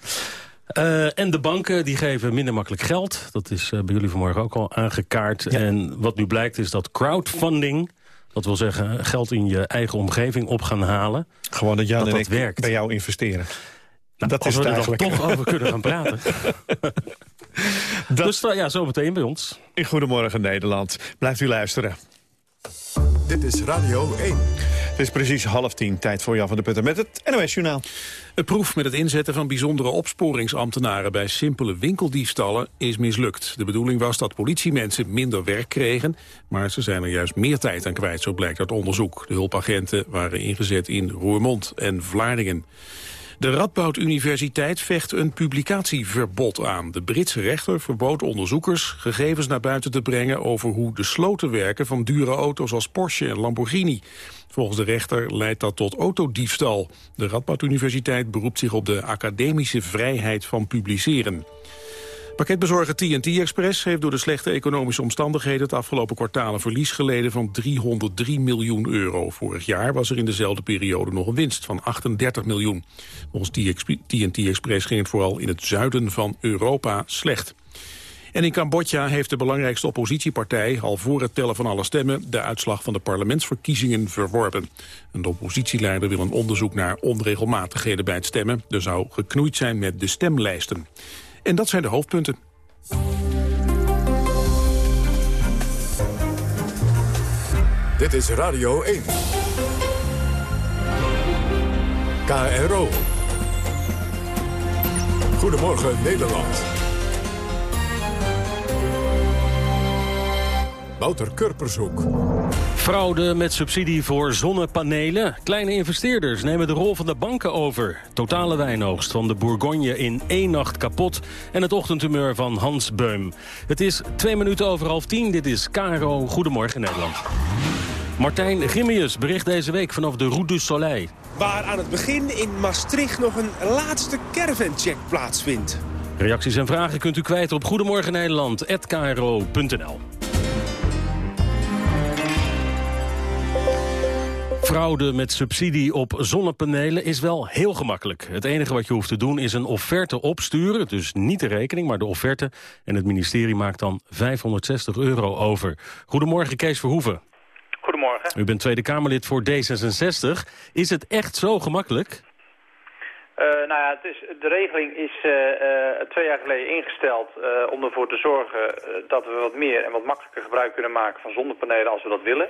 Eh, en de banken die geven minder makkelijk geld. Dat is eh, bij jullie vanmorgen ook al aangekaart. En wat nu blijkt is dat crowdfunding... dat wil zeggen geld in je eigen omgeving op gaan halen... Gewoon dat Jan dat en dat ik werkt. bij jou investeren. Nou, dat als is we het er dan toch over kunnen gaan praten. *laughs* Dus uh, ja, zometeen bij ons. In Goedemorgen Nederland. Blijft u luisteren. Dit is Radio 1. Het is precies half tien, tijd voor Jan van der Putten met het NOS-journaal. Het proef met het inzetten van bijzondere opsporingsambtenaren bij simpele winkeldiefstallen is mislukt. De bedoeling was dat politiemensen minder werk kregen, maar ze zijn er juist meer tijd aan kwijt, zo blijkt uit onderzoek. De hulpagenten waren ingezet in Roermond en Vlaardingen. De Radboud Universiteit vecht een publicatieverbod aan. De Britse rechter verbood onderzoekers gegevens naar buiten te brengen over hoe de sloten werken van dure auto's als Porsche en Lamborghini. Volgens de rechter leidt dat tot autodiefstal. De Radboud Universiteit beroept zich op de academische vrijheid van publiceren. Pakketbezorger TNT Express heeft door de slechte economische omstandigheden het afgelopen kwartaal een verlies geleden van 303 miljoen euro. Vorig jaar was er in dezelfde periode nog een winst van 38 miljoen. Volgens TNT Express ging het vooral in het zuiden van Europa slecht. En in Cambodja heeft de belangrijkste oppositiepartij... al voor het tellen van alle stemmen de uitslag van de parlementsverkiezingen verworpen. En de oppositieleider wil een onderzoek naar onregelmatigheden bij het stemmen. Er zou geknoeid zijn met de stemlijsten. En dat zijn de hoofdpunten. Dit is Radio 1. KRO. Goedemorgen Nederland. Wouter Kurpershoek. Fraude met subsidie voor zonnepanelen. Kleine investeerders nemen de rol van de banken over. Totale wijnoogst van de Bourgogne in één nacht kapot. En het ochtendhumeur van Hans Beum. Het is twee minuten over half tien. Dit is KRO Goedemorgen Nederland. Martijn Gimmius bericht deze week vanaf de Route du Soleil. Waar aan het begin in Maastricht nog een laatste caravancheck plaatsvindt. Reacties en vragen kunt u kwijt op Goedemorgen Fraude met subsidie op zonnepanelen is wel heel gemakkelijk. Het enige wat je hoeft te doen is een offerte opsturen. Dus niet de rekening, maar de offerte. En het ministerie maakt dan 560 euro over. Goedemorgen, Kees Verhoeven. Goedemorgen. U bent Tweede Kamerlid voor D66. Is het echt zo gemakkelijk? Uh, nou ja, het is, de regeling is uh, uh, twee jaar geleden ingesteld om ervoor te zorgen dat we wat meer en wat makkelijker gebruik kunnen maken van zonnepanelen als we dat willen.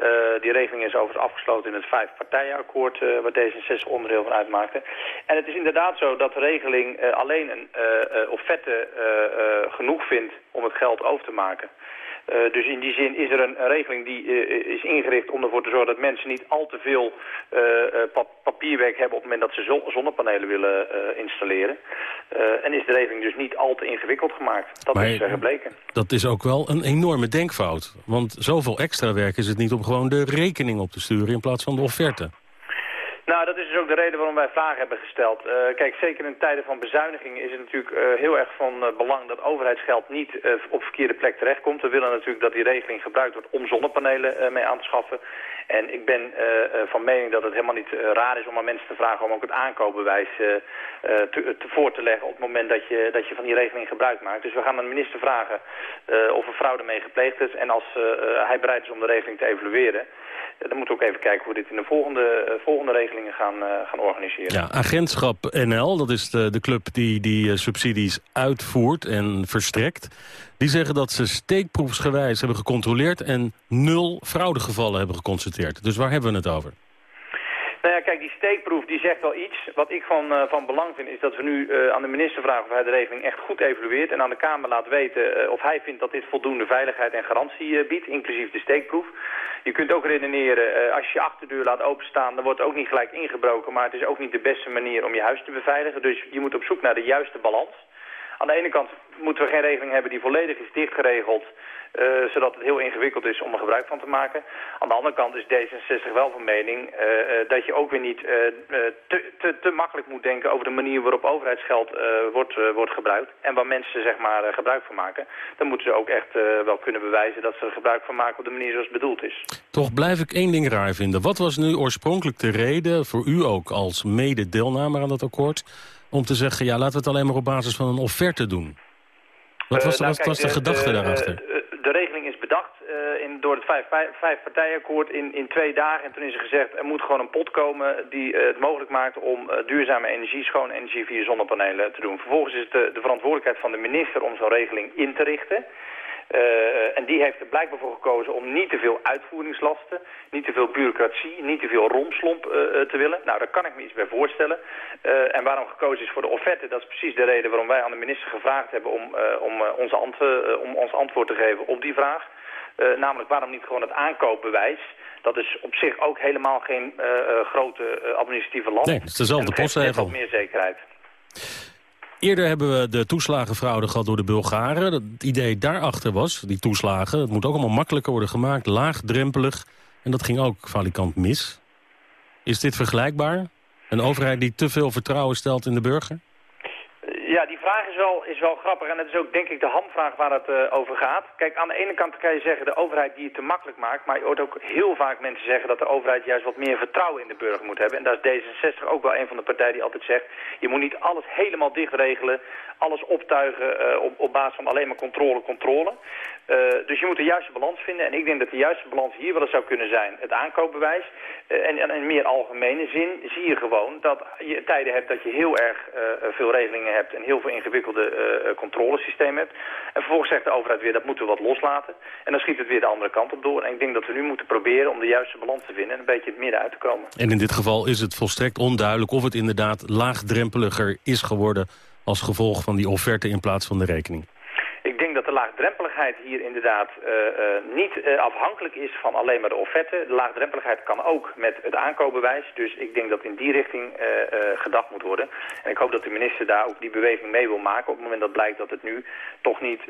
Uh, die regeling is overigens afgesloten in het vijfpartijenakkoord uh, waar D66 onderdeel van uitmaakte. En het is inderdaad zo dat de regeling uh, alleen een offerte genoeg vindt om het geld over te maken. Uh, dus in die zin is er een, een regeling die uh, is ingericht om ervoor te zorgen dat mensen niet al te veel uh, pap papierwerk hebben op het moment dat ze zonnepanelen willen installeren. en is de regeling dus niet al te ingewikkeld gemaakt. Dat maar is gebleken. Dat is ook wel een enorme denkfout. Want zoveel extra werk is het niet om gewoon de rekening op te sturen in plaats van de offerte. Nou, dat is dus ook de reden waarom wij vragen hebben gesteld. Uh, kijk, zeker in tijden van bezuiniging is het natuurlijk uh, heel erg van uh, belang dat overheidsgeld niet op verkeerde plek terechtkomt. We willen natuurlijk dat die regeling gebruikt wordt om zonnepanelen mee aan te schaffen. En ik ben van mening dat het helemaal niet raar is om aan mensen te vragen om ook het aankoopbewijs te, te voor te leggen op het moment dat je, dat je van die regeling gebruik maakt. Dus we gaan aan de minister vragen of er fraude mee gepleegd is. En als hij bereid is om de regeling te evalueren, dan moeten we ook even kijken hoe we dit in de volgende, volgende regelingen gaan, uh, gaan organiseren. Ja, Agentschap NL, dat is de, de club die die uh, subsidies uitvoert en verstrekt. Die zeggen dat ze steekproefsgewijs hebben gecontroleerd... en nul fraudegevallen hebben geconstateerd. Dus waar hebben we het over? Nou ja, kijk, die steekproef die zegt wel iets. Wat ik van, uh, van belang vind is dat we nu uh, aan de minister vragen of hij de regeling echt goed evalueert. En aan de Kamer laat weten uh, of hij vindt dat dit voldoende veiligheid en garantie biedt, inclusief de steekproef. Je kunt ook redeneren, als je je achterdeur laat openstaan, dan wordt ook niet gelijk ingebroken. Maar het is ook niet de beste manier om je huis te beveiligen. Dus je moet op zoek naar de juiste balans. Aan de ene kant moeten we geen regeling hebben die volledig is dichtgeregeld... Uh, zodat het heel ingewikkeld is om er gebruik van te maken. Aan de andere kant is D66 wel van mening uh, uh, dat je ook weer niet te, te, te, makkelijk moet denken over de manier waarop overheidsgeld wordt, wordt gebruikt. En waar mensen zeg maar gebruik van maken. Dan moeten ze ook echt wel kunnen bewijzen dat ze er gebruik van maken op de manier zoals het bedoeld is. Toch blijf ik één ding raar vinden. Wat was nu oorspronkelijk de reden voor u ook als mede-deelnemer aan dat akkoord... om te zeggen, ja, laten we het alleen maar op basis van een offerte doen? Wat was, nou, de, de gedachte daarachter? Regeling is bedacht uh, in, door het vijf, vijf, partijenakkoord in, in twee dagen. En toen is er gezegd, er moet gewoon een pot komen die uh, het mogelijk maakt om uh, duurzame energie, schone energie via zonnepanelen te doen. Vervolgens is het de verantwoordelijkheid van de minister om zo'n regeling in te richten. Uh, en die heeft er blijkbaar voor gekozen om niet te veel uitvoeringslasten, niet te veel bureaucratie, niet te veel romslomp uh, te willen. Nou, daar kan ik me iets bij voorstellen. Uh, en waarom gekozen is voor de offerte, dat is precies de reden waarom wij aan de minister gevraagd hebben om, om, onze om ons antwoord te geven op die vraag. namelijk, waarom niet gewoon het aankoopbewijs? Dat is op zich ook helemaal geen grote administratieve last. Nee, het is dezelfde postzegel. wat meer zekerheid. Eerder hebben we de toeslagenfraude gehad door de Bulgaren. Het idee daarachter was, die toeslagen, het moet ook allemaal makkelijker worden gemaakt, laagdrempelig. En dat ging ook valikant mis. Is dit vergelijkbaar? Een overheid die te veel vertrouwen stelt in de burger? Ja, die vraag is wel, is wel grappig en dat is ook denk ik de hamvraag waar het uh, over gaat. Kijk, aan de ene kant kan je zeggen de overheid die het te makkelijk maakt, maar je hoort ook heel vaak mensen zeggen dat de overheid juist wat meer vertrouwen in de burger moet hebben. En daar is D66 ook wel een van de partijen die altijd zegt, je moet niet alles helemaal dicht regelen, alles optuigen uh, op, op basis van alleen maar controle, controle. Uh, dus je moet de juiste balans vinden en ik denk dat de juiste balans hier wel eens zou kunnen zijn het aankoopbewijs. en, en in meer algemene zin zie je gewoon dat je tijden hebt dat je heel erg veel regelingen hebt heel veel ingewikkelde uh, controlesysteem hebt. En vervolgens zegt de overheid weer, dat moeten we wat loslaten. En dan schiet het weer de andere kant op door. En ik denk dat we nu moeten proberen om de juiste balans te vinden... en een beetje het midden uit te komen. En in dit geval is het volstrekt onduidelijk of het inderdaad laagdrempeliger is geworden... als gevolg van die offerte in plaats van de rekening. Ik denk dat de laagdrempeligheid hier inderdaad uh, uh, niet uh, afhankelijk is van alleen maar de offerte. De laagdrempeligheid kan ook met het aankoopbewijs. Dus ik denk dat in die richting gedacht moet worden. En ik hoop dat de minister daar ook die beweging mee wil maken... op het moment dat blijkt dat het nu toch niet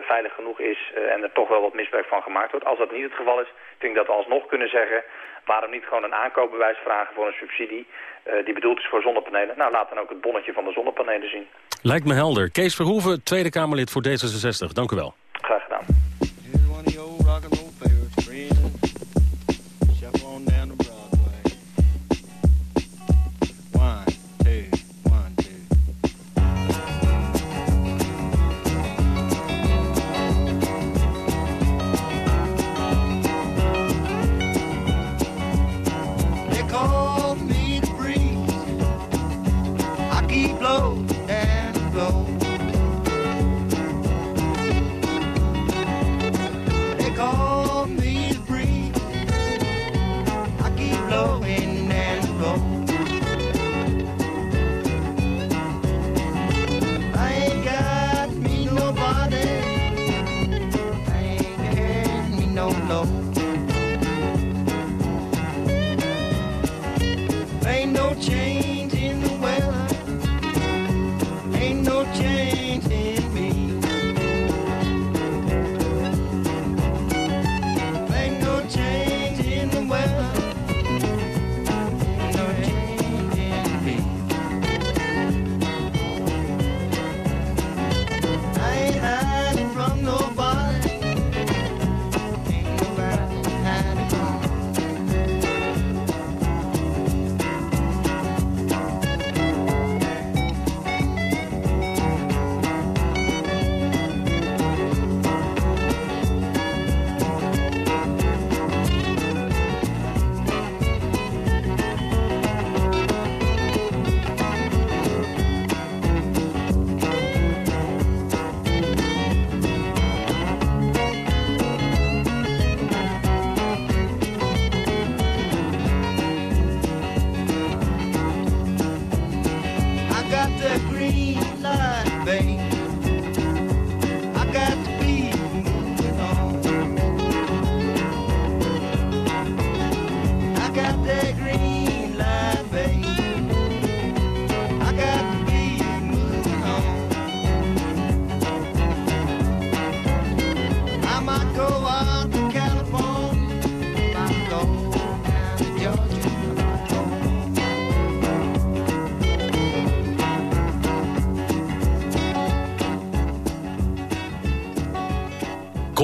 veilig genoeg is... en er toch wel wat misbruik van gemaakt wordt. Als dat niet het geval is, denk ik dat we alsnog kunnen zeggen... waarom niet gewoon een aankoopbewijs vragen voor een subsidie... die bedoeld is voor zonnepanelen. Nou, laat dan ook het bonnetje van de zonnepanelen zien. Lijkt me helder. Kees Verhoeven, Tweede Kamerlid voor D66. Dank u wel. Graag gedaan.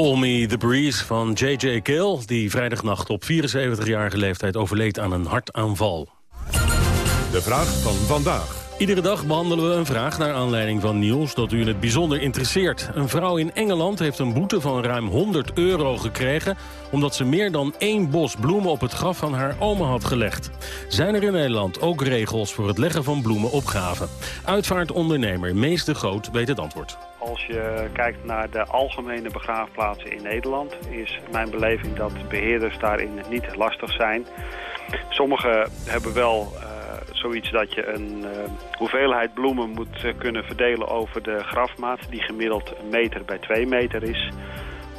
Call Me The Breeze van J.J. Kill... die vrijdagnacht op 74-jarige leeftijd overleed aan een hartaanval. De vraag van vandaag. Iedere dag behandelen we een vraag naar aanleiding van nieuws dat u in het bijzonder interesseert. Een vrouw in Engeland heeft een boete van ruim 100 euro gekregen... omdat ze meer dan één bos bloemen op het graf van haar oma had gelegd. Zijn er in Nederland ook regels voor het leggen van bloemen op graven? Uitvaartondernemer Mees de Groot weet het antwoord. Als je kijkt naar de algemene begraafplaatsen in Nederland... is mijn beleving dat beheerders daarin niet lastig zijn. Sommigen hebben wel uh, zoiets dat je een uh, hoeveelheid bloemen moet uh, kunnen verdelen over de grafmaat... die gemiddeld een meter bij twee meter is...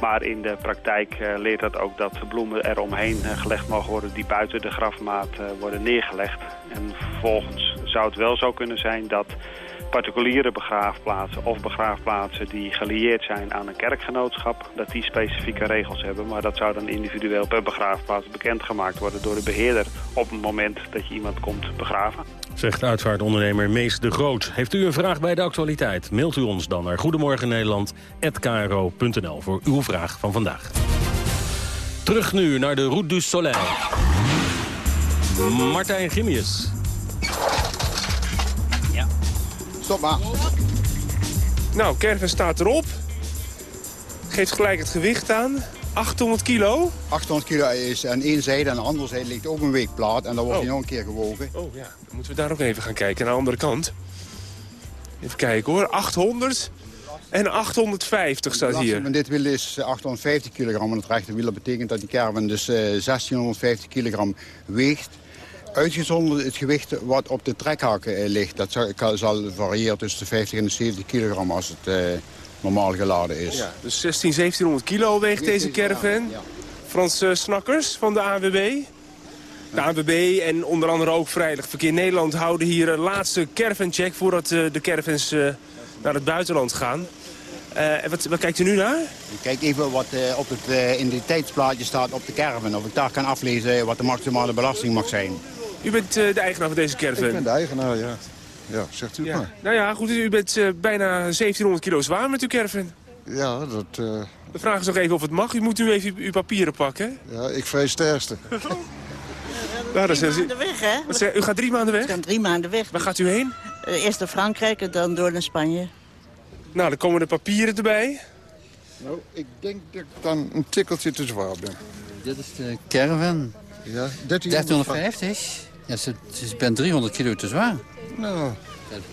Maar in de praktijk leert dat ook dat bloemen er omheen uh, gelegd mogen worden die buiten de grafmaat worden neergelegd. En vervolgens zou het wel zo kunnen zijn dat particuliere begraafplaatsen of begraafplaatsen die gelieerd zijn aan een kerkgenootschap, dat die specifieke regels hebben. Maar dat zou dan individueel per begraafplaats bekendgemaakt worden door de beheerder op het moment dat je iemand komt begraven. Zegt uitvaartondernemer Mees de Groot. Heeft u een vraag bij de actualiteit? Mailt u ons dan naar Goedemorgen Nederland@kro.nl voor uw vraag van vandaag. Terug nu naar de Route du Soleil. Martijn Gimmius. Stop maar. Nou, caravan staat erop. Geeft gelijk het gewicht aan. 800 kilo. 800 kilo is aan één zijde. Aan de andere zijde ligt ook een weekplaat. En dan wordt Oh. hij nog een keer gewogen. Oh ja, dan moeten we daar ook even gaan kijken, aan de andere kant. Even kijken hoor, 800 en 850 staat hier. Van dit wiel is eh, 850 kilogram. En het rechterwiel dat betekent dat die caravan dus eh, 1650 kilogram weegt. Uitgezonderd het gewicht wat op de trekhaken eh, ligt. Dat zal, variëren tussen de 50 en de 70 kilogram als het eh, normaal geladen is. Ja, dus 16, 1700 kilo weegt deze caravan. Frans eh, Snakkers van de AWB. De AWB en onder andere ook Vrijdag Verkeer Nederland houden hier een laatste caravancheck voordat de caravans eh, naar het buitenland gaan. Eh, en wat, wat kijkt u nu naar? Ik kijk even wat op het eh, identiteitsplaatje staat op de caravan. Of ik daar kan aflezen wat de maximale belasting mag zijn. U bent eh, de eigenaar van deze caravan. Ik ben de eigenaar, ja. Ja, zegt u het maar. Nou ja, goed, u bent eh, bijna 1700 kilo zwaar met uw caravan. Ja, dat... eh, De vraag is nog even of het mag. U moet nu even uw papieren pakken. ja, ik vrees het ergste. *laughs* Nou, dat Drie is, maanden weg, hè? Wat zei- u gaat drie maanden weg? Ik ga drie maanden weg. Waar gaat u heen? Eerst naar Frankrijk en dan door naar Spanje. Nou, dan komen de papieren erbij. Nou, ik denk dat ik dan een tikkeltje te zwaar ben. Dit is de caravan. Ja, 1350. Ja, ze, ze bent 300 kilo te zwaar. Nou.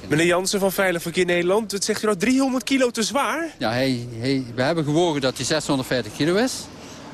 Meneer Jansen van Veilig Verkeer Nederland, wat zegt u nou? 300 kilo te zwaar? Ja, hij, hij, we hebben gewogen dat hij 650 kilo is.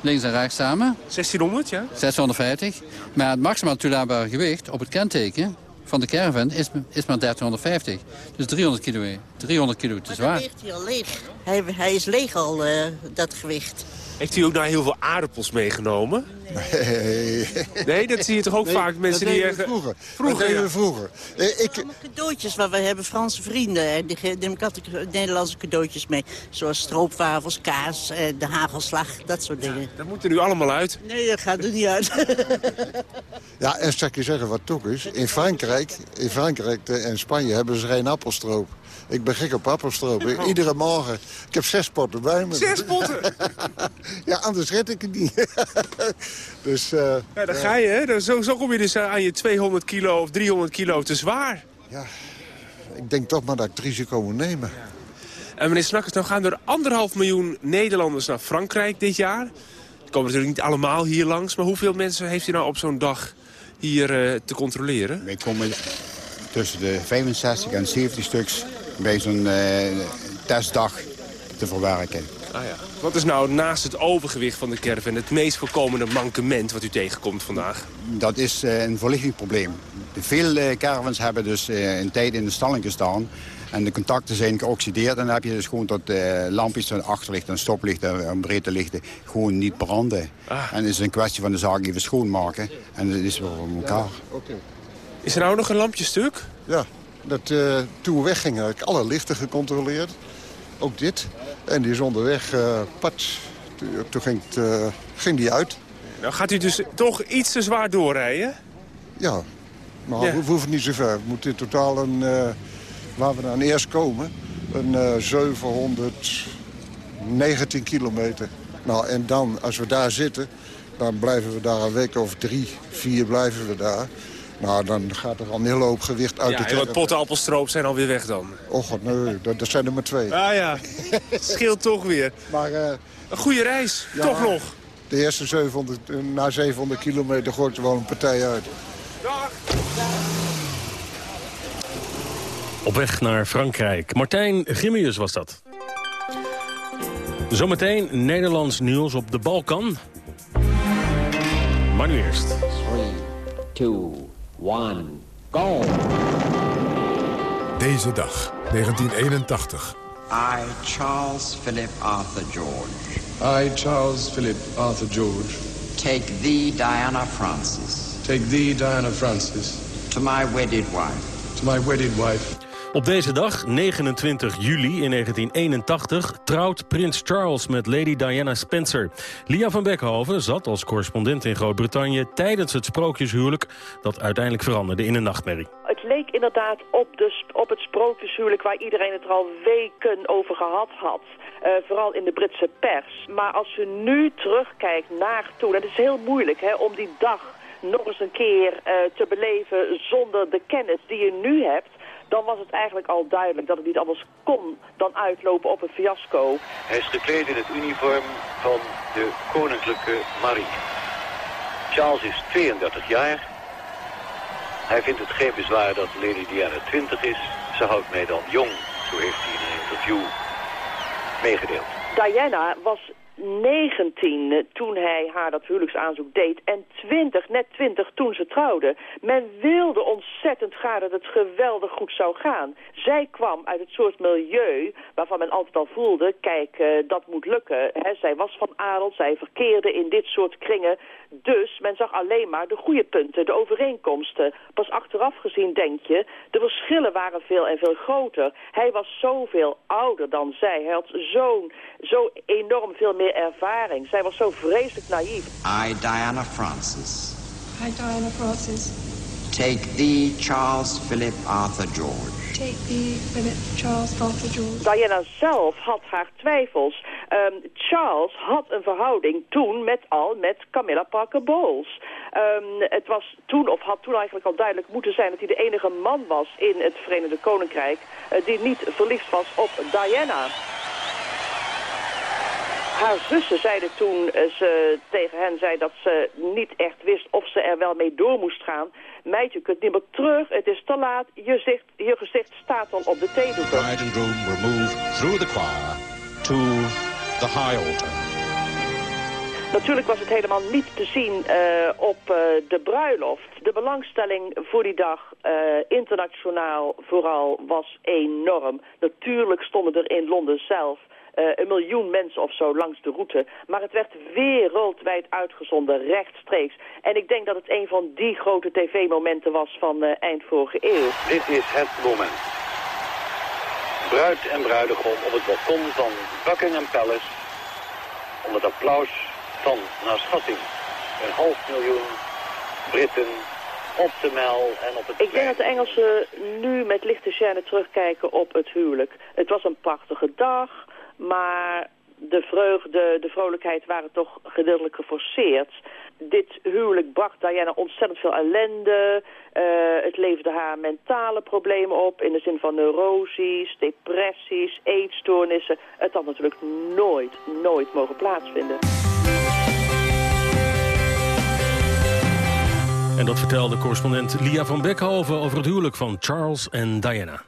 Links en rechts samen. 1600, ja? 650. Maar het maximaal toelaatbare gewicht op het kenteken van de caravan is, is maar 1350. Dus 300 kilo, 300 kilo te Maar dan zwaar. weegt hij al leeg. Hij, hij is leeg al, eh, dat gewicht. Heeft u ook nou heel veel aardappels meegenomen? Nee. Nee, dat zie je toch ook Nee, vaak mensen dat die... erg- vroeger. Vroeger, dat ja. we vroeger. Eh, ik, Cadeautjes, waar we hebben Franse vrienden. En die neem ik Nederlandse cadeautjes mee. Zoals stroopwafels, kaas, eh, de hagelslag, dat soort dingen. Dat moet er nu allemaal uit. Nee, dat gaat er niet uit. *laughs* ja, en zal ik je zeggen wat toch is? In Frankrijk, in Frankrijk eh, en Spanje hebben ze geen appelstroop. Ik ben gek op appelstroop. Ik- Iedere morgen. Ik heb zes potten bij me. Oh. Zes potten? *laughs* ja, anders red ik het niet. *laughs* dus, eh, Ja, daar ga je, hè? Dan- Zo, zo kom je dus aan je 200 kilo of 300 kilo te zwaar. ik denk toch maar dat ik het risico moet nemen. En meneer Snakkers, nou gaan er anderhalf miljoen Nederlanders naar Frankrijk dit jaar. Die komen natuurlijk niet allemaal hier langs. Maar hoeveel mensen heeft u nou op zo'n dag hier eh, te controleren? Wij komen tussen de 65 en 70 stuks bij zo'n eh, testdag te verwerken. Ah ja. Wat is nou naast het overgewicht van de caravan het meest voorkomende mankement wat u tegenkomt vandaag? Dat is eh, een verlichtingsprobleem. Veel eh, caravans hebben dus eh, een tijd in de stalling gestaan. En de contacten zijn geoxideerd. En dan heb je dus gewoon tot eh, lampjes, en achterlichten, stoplichten en breedte lichten gewoon niet branden. Ah. En het is een kwestie van de zaak even schoonmaken. En dat is weer voor elkaar. Is er nou nog een lampje stuk? Ja, dat, eh, toen we weggingen heb ik alle lichten gecontroleerd. Ook dit. En die is onderweg, eh pat, toen, toen ging, het, eh, ging die uit. Nou gaat u dus toch iets te zwaar doorrijden? Ja, maar Ja. we, hoeven niet zo ver. We moeten in totaal een, eh, waar we dan eerst komen, een eh 700, 19 kilometer. Nou, en dan, als we daar zitten, dan blijven we daar een week of drie, vier blijven we daar. Nou, dan gaat er al een hele hoop gewicht uit Ja, de en wat caravan. potten appelstroop zijn alweer weg dan. Oh god, nee, dat, dat zijn er maar twee. Ah ja, *laughs* scheelt toch weer. Maar, een goede reis, Ja. toch nog. De eerste 700, eh, na 700 kilometer gooit er wel een partij uit. Op weg naar Frankrijk. Martijn Grimmius was dat. Zometeen Nederlands nieuws op de Balkan. Maar nu eerst. 3, 2, 1, go! Deze dag, 1981. I, Charles Philip Arthur George, I, Charles Philip Arthur George, take thee, Diana Francis, take thee, Diana Francis, to my wedded wife. to my wedded wife. Op deze dag, 29 juli in 1981, trouwt prins Charles met Lady Diana Spencer. Lia van Beckhoven zat als correspondent in Groot-Brittannië tijdens het sprookjeshuwelijk dat uiteindelijk veranderde in een nachtmerrie. Het leek inderdaad op, de, op het sprookjeshuwelijk waar iedereen het er al weken over gehad had. Eh, vooral in de Britse pers. Maar als je nu terugkijkt naar toen, het is heel moeilijk hè, om die dag nog eens een keer eh, te beleven zonder de kennis die je nu hebt. Dan was het eigenlijk al duidelijk dat het niet anders kon dan uitlopen op een fiasco. Hij is gekleed in het uniform van de Koninklijke Marine. Charles is 32 jaar. Hij vindt het geen bezwaar dat Lady Diana 20 is. Ze houdt mij dan jong, zo heeft hij in een interview meegedeeld. Diana was 19 toen hij haar dat huwelijksaanzoek deed en 20, net 20 toen ze trouwden. Men wilde ontzettend graag dat het geweldig goed zou gaan. Zij kwam uit het soort milieu waarvan men altijd al voelde, kijk, eh, dat moet lukken. Zij was van adel, zij verkeerde in dit soort kringen. Dus men zag alleen maar de goede punten, de overeenkomsten. Pas achteraf gezien denk je, de verschillen waren veel en veel groter. Hij was zoveel ouder dan zij. Hij had zo'n, zo enorm veel meer ervaring. Zij was zo vreselijk naïef. I, Diana Francis, I, Diana Francis, take thee, Charles Philip Arthur George, take thee, Philip Charles Arthur George. Diana zelf had haar twijfels. Ehm, Charles had een verhouding toen met al met Camilla Parker Bowles. Ehm, het was toen, of had toen eigenlijk al duidelijk moeten zijn... dat hij de enige man was in het Verenigde Koninkrijk... eh, die niet verliefd was op Diana. Haar zussen zeiden toen eh, ze tegen hen zei dat ze niet echt wist of ze er wel mee door moest gaan. Meidje, je kunt niet meer terug, het is te laat, je, zicht, je gezicht staat al op de theedoeken. Bride and groom were moved through the choir to the high altar. Natuurlijk was het helemaal niet te zien eh, op eh, de bruiloft. De belangstelling voor die dag, internationaal vooral, was enorm. Natuurlijk stonden er in Londen zelf een miljoen mensen of zo langs de route. Maar het werd wereldwijd uitgezonden, rechtstreeks. En ik denk dat het een van die grote tv-momenten was van eh, eind vorige eeuw. Dit is het moment. Bruid en bruidegom op het balkon van Buckingham Palace. Onder het applaus van, naar schatting, een half miljoen Britten op de mel en op het Ik denk dat de Engelsen nu met lichte gêne terugkijken op het huwelijk. Het was een prachtige dag, maar de vreugde, de vrolijkheid waren toch gedeeltelijk geforceerd. Dit huwelijk bracht Diana ontzettend veel ellende. Eh, het leverde haar mentale problemen op in de zin van neuroses, depressies, eetstoornissen. Het had natuurlijk nooit, nooit mogen plaatsvinden. En dat vertelde correspondent Lia van Beckhoven over het huwelijk van Charles en Diana.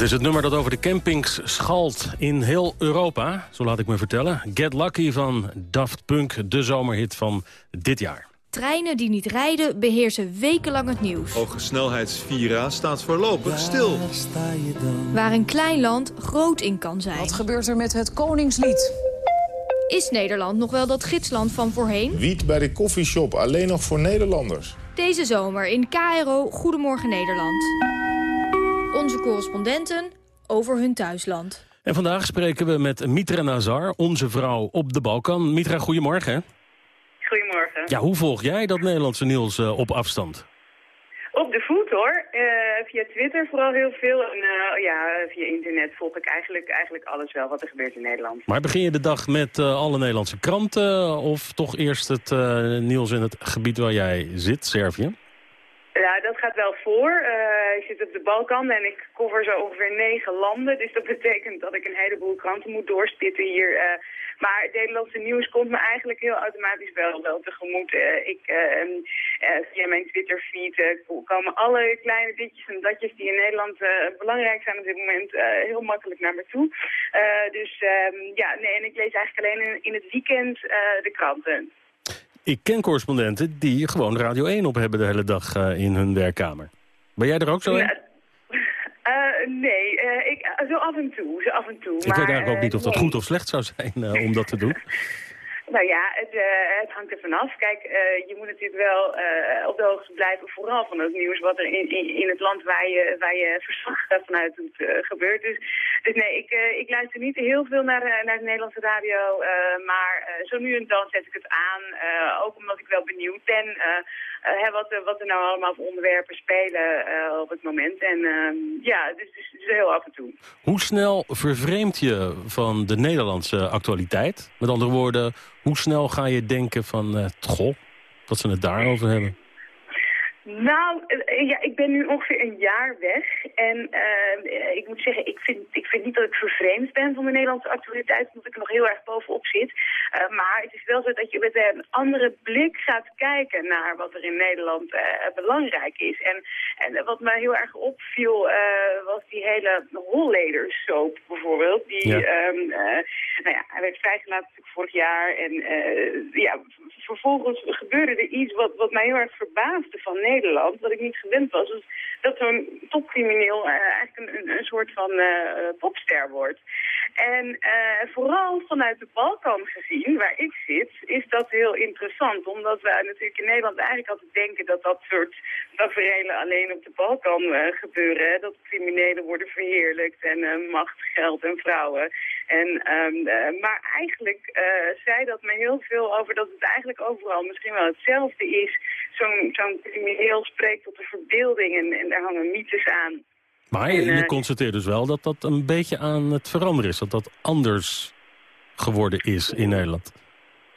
Het is het nummer dat over de campings schalt in heel Europa, zo laat ik me vertellen. Get Lucky van Daft Punk, de zomerhit van dit jaar. Treinen die niet rijden beheersen wekenlang het nieuws. Hoge snelheidsvira staat voorlopig stil. Waar een klein land groot in kan zijn. Wat gebeurt er met het Koningslied? Is Nederland nog wel dat gidsland van voorheen? Wiet bij de koffieshop alleen nog voor Nederlanders. Deze zomer in KRO Goedemorgen Nederland. Onze correspondenten over hun thuisland. En vandaag spreken we met Mitra Nazar, onze vrouw op de Balkan. Mitra, goedemorgen. Goedemorgen. Ja, hoe volg jij dat Nederlandse nieuws eh, op afstand? Op de voet hoor. Eh, via Twitter vooral heel veel. En eh, ja, via internet volg ik eigenlijk, eigenlijk alles wel wat er gebeurt in Nederland. Maar begin je de dag met eh, alle Nederlandse kranten... of toch eerst het nieuws in het gebied waar jij zit, Servië? Ja, dat gaat wel voor. Eh, ik zit op de Balkan en ik cover zo ongeveer negen landen. Dus dat *laughs* betekent dat ik een heleboel kranten moet doorspitten hier. eh. maar het Nederlandse nieuws komt me eigenlijk heel automatisch wel, wel tegemoet. Eh, ik, via mijn Twitter-feed komen alle kleine ditjes en datjes die in Nederland belangrijk zijn op dit moment heel makkelijk naar me toe. Dus ehm, ja, nee, en ik lees eigenlijk alleen in, in het weekend de kranten. Ik ken correspondenten die gewoon Radio 1 op hebben de hele dag eh, in hun werkkamer. Ben jij er ook zo in? *laughs* Eh, nee, eh, ik, zo af en toe, zo af en toe. Ik weet eigenlijk ook niet of dat goed of slecht zou zijn om dat te doen. *laughs* Nou ja, het, eh, het hangt er vanaf. Kijk, eh, je moet natuurlijk wel eh, op de hoogte blijven, vooral van het nieuws wat er in, in, het land waar je, waar je verslag vanuit doet gebeurt. Dus, dus nee, ik, ik luister niet heel veel naar, naar de Nederlandse radio, maar zo nu en dan zet ik het aan. ook omdat ik wel benieuwd ben wat, wat er nou allemaal voor onderwerpen spelen op het moment. En ehm, ja, dus, dus, dus heel af en toe. Hoe snel vervreemd je van de Nederlandse actualiteit? Met andere woorden, hoe snel ga je denken van... eh, goh, dat ze het daarover hebben? Nou, eh, ja, ik ben nu ongeveer een jaar weg. En eh, ik moet zeggen, ik vind, ik vind niet dat ik vervreemd ben van de Nederlandse actualiteit, omdat ik er nog heel erg bovenop zit. Eh, maar het is wel zo dat je met een andere blik gaat kijken naar wat er in Nederland belangrijk is. En, en wat mij heel erg opviel, was die hele Holleder soap bijvoorbeeld. Die, Ja. eh, nou ja, hij werd vrijgelaten vorig jaar. En ja, vervolgens gebeurde er iets wat, wat mij heel erg verbaasde van Nederland. Wat ik niet gewend was. Dus dat zo'n topcrimineel eh, eigenlijk een, een, soort van eh, popster wordt. En eh, vooral vanuit de Balkan gezien, waar ik zit, is dat heel interessant. Omdat wij natuurlijk in Nederland eigenlijk altijd denken dat dat soort tafereelen alleen op de Balkan gebeuren. Hè? Dat criminelen worden verheerlijkt en macht, geld en vrouwen. En, ehm, eh, maar eigenlijk eh, zei dat me heel veel over dat het eigenlijk overal misschien wel hetzelfde is. Zo'n zo'n crimineel spreekt tot de verbeelding en, en daar hangen mythes aan. Maar En, je eh, constateert dus wel dat dat een beetje aan het veranderen is. Dat dat anders geworden is in Nederland.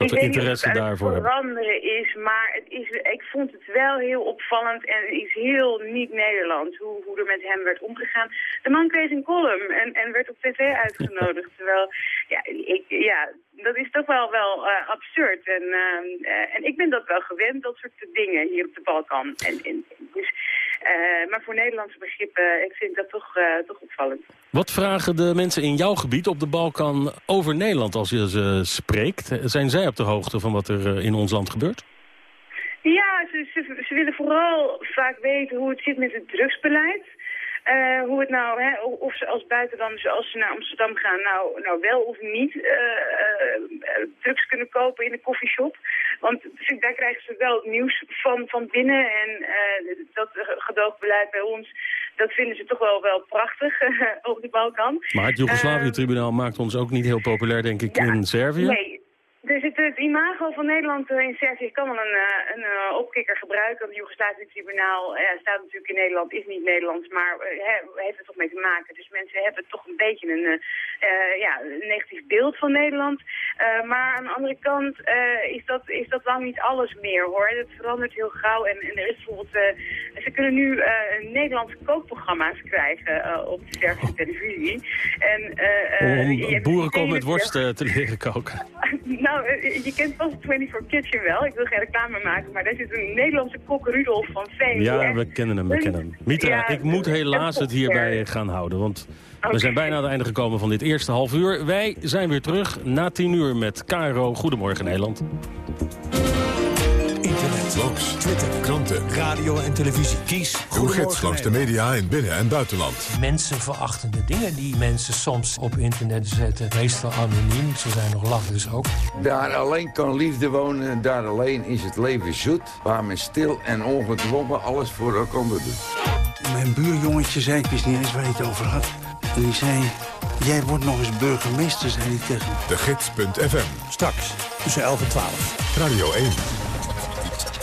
Dat of interesse het daarvoor veranderen is, maar het is, ik vond het wel heel opvallend en iets heel niet-Nederlands, hoe, hoe er met hem werd omgegaan. De man kreeg een column en, en werd op tv uitgenodigd, *laughs* terwijl, ja, ik, ja, dat is toch wel, wel eh, absurd. En, ehm, eh, en ik ben dat wel gewend, dat soort dingen hier op de Balkan. En, en, maar voor Nederlandse begrippen, ik vind dat toch, eh, toch opvallend. Wat vragen de mensen in jouw gebied op de Balkan over Nederland als je ze spreekt? Zijn zij op de hoogte van wat er eh, in ons land gebeurt? Ja, ze, ze, ze willen vooral vaak weten hoe het zit met het drugsbeleid. Eh, hoe het nou, hè, of ze als buitenlanders, als ze naar Amsterdam gaan, nou, nou wel of niet eh, eh, drugs kunnen kopen in de koffieshop. Want dus daar krijgen ze wel het nieuws van, van binnen. En dat gedoogbeleid bij ons, dat vinden ze toch wel, wel prachtig *laughs* op de Balkan. Maar het Joegoslavië-tribunaal maakt ons ook niet heel populair, denk ik, in Servië. Nee. Dus het, het imago van Nederland in Servië kan wel een, eh, een eh, opkikker gebruiken. Het Joegoslavië-tribunaal eh, staat natuurlijk in Nederland, is niet Nederlands, maar eh, he- heeft er toch mee te maken. Dus mensen hebben toch een beetje een, ja, een negatief beeld van Nederland. Maar aan de andere kant is, dat, is dat lang niet alles meer hoor. Het verandert heel gauw en, en er is bijvoorbeeld, ze kunnen nu Nederlandse kookprogramma's krijgen op de Servische televisie. En, Om hebt boerenkool met worst te leren koken. *laughs* nou, eh, je kent vast 24 Kitchen wel. Ik wil geen reclame maken, maar daar zit een Nederlandse kok, Rudolf van Veen. Ja, we kennen hem, we kennen hem. Mitra, Ja, ik moet helaas het hierbij gaan houden, want we zijn bijna aan het einde gekomen van dit eerste half uur. Wij zijn weer terug na tien uur met KRO Goedemorgen Nederland. Internet, blogs, Twitter, kranten, Radio en televisie. Kies uw gids langs de media in binnen- en buitenland. Mensenverachtende dingen die mensen soms op internet zetten. Meestal anoniem, zo zijn nog lachers ook. Daar alleen kan liefde wonen, daar alleen is het leven zoet. Waar men stil en ongedwongen alles voor elkaar doet. Mijn buurjongetje zei, ik wist niet eens waar hij het over had. En die zei, jij wordt nog eens burgemeester, zei hij tegen me. De Gids.fm. Straks, tussen 11 en 12. Radio 1.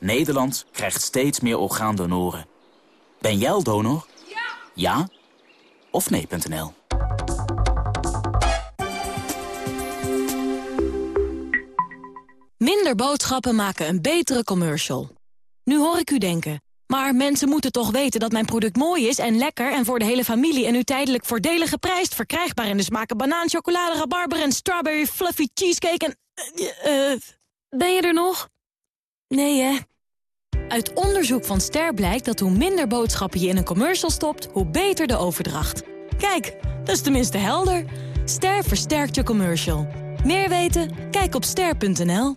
Nederland krijgt steeds meer orgaandonoren. Ben jij al donor? Ja of nee.nl. Minder boodschappen maken een betere commercial. Nu hoor ik u denken, maar mensen moeten toch weten dat mijn product mooi is en lekker... en voor de hele familie en nu tijdelijk voordelig geprijsd... verkrijgbaar in de smaken banaan, chocolade, rabarber en strawberry fluffy cheesecake en... eh, eh, ben je er nog? Nee, hè? Uit onderzoek van Ster blijkt dat hoe minder boodschappen je in een commercial stopt... hoe beter de overdracht. Kijk, dat is tenminste helder. Ster versterkt je commercial. Meer weten? Kijk op ster.nl.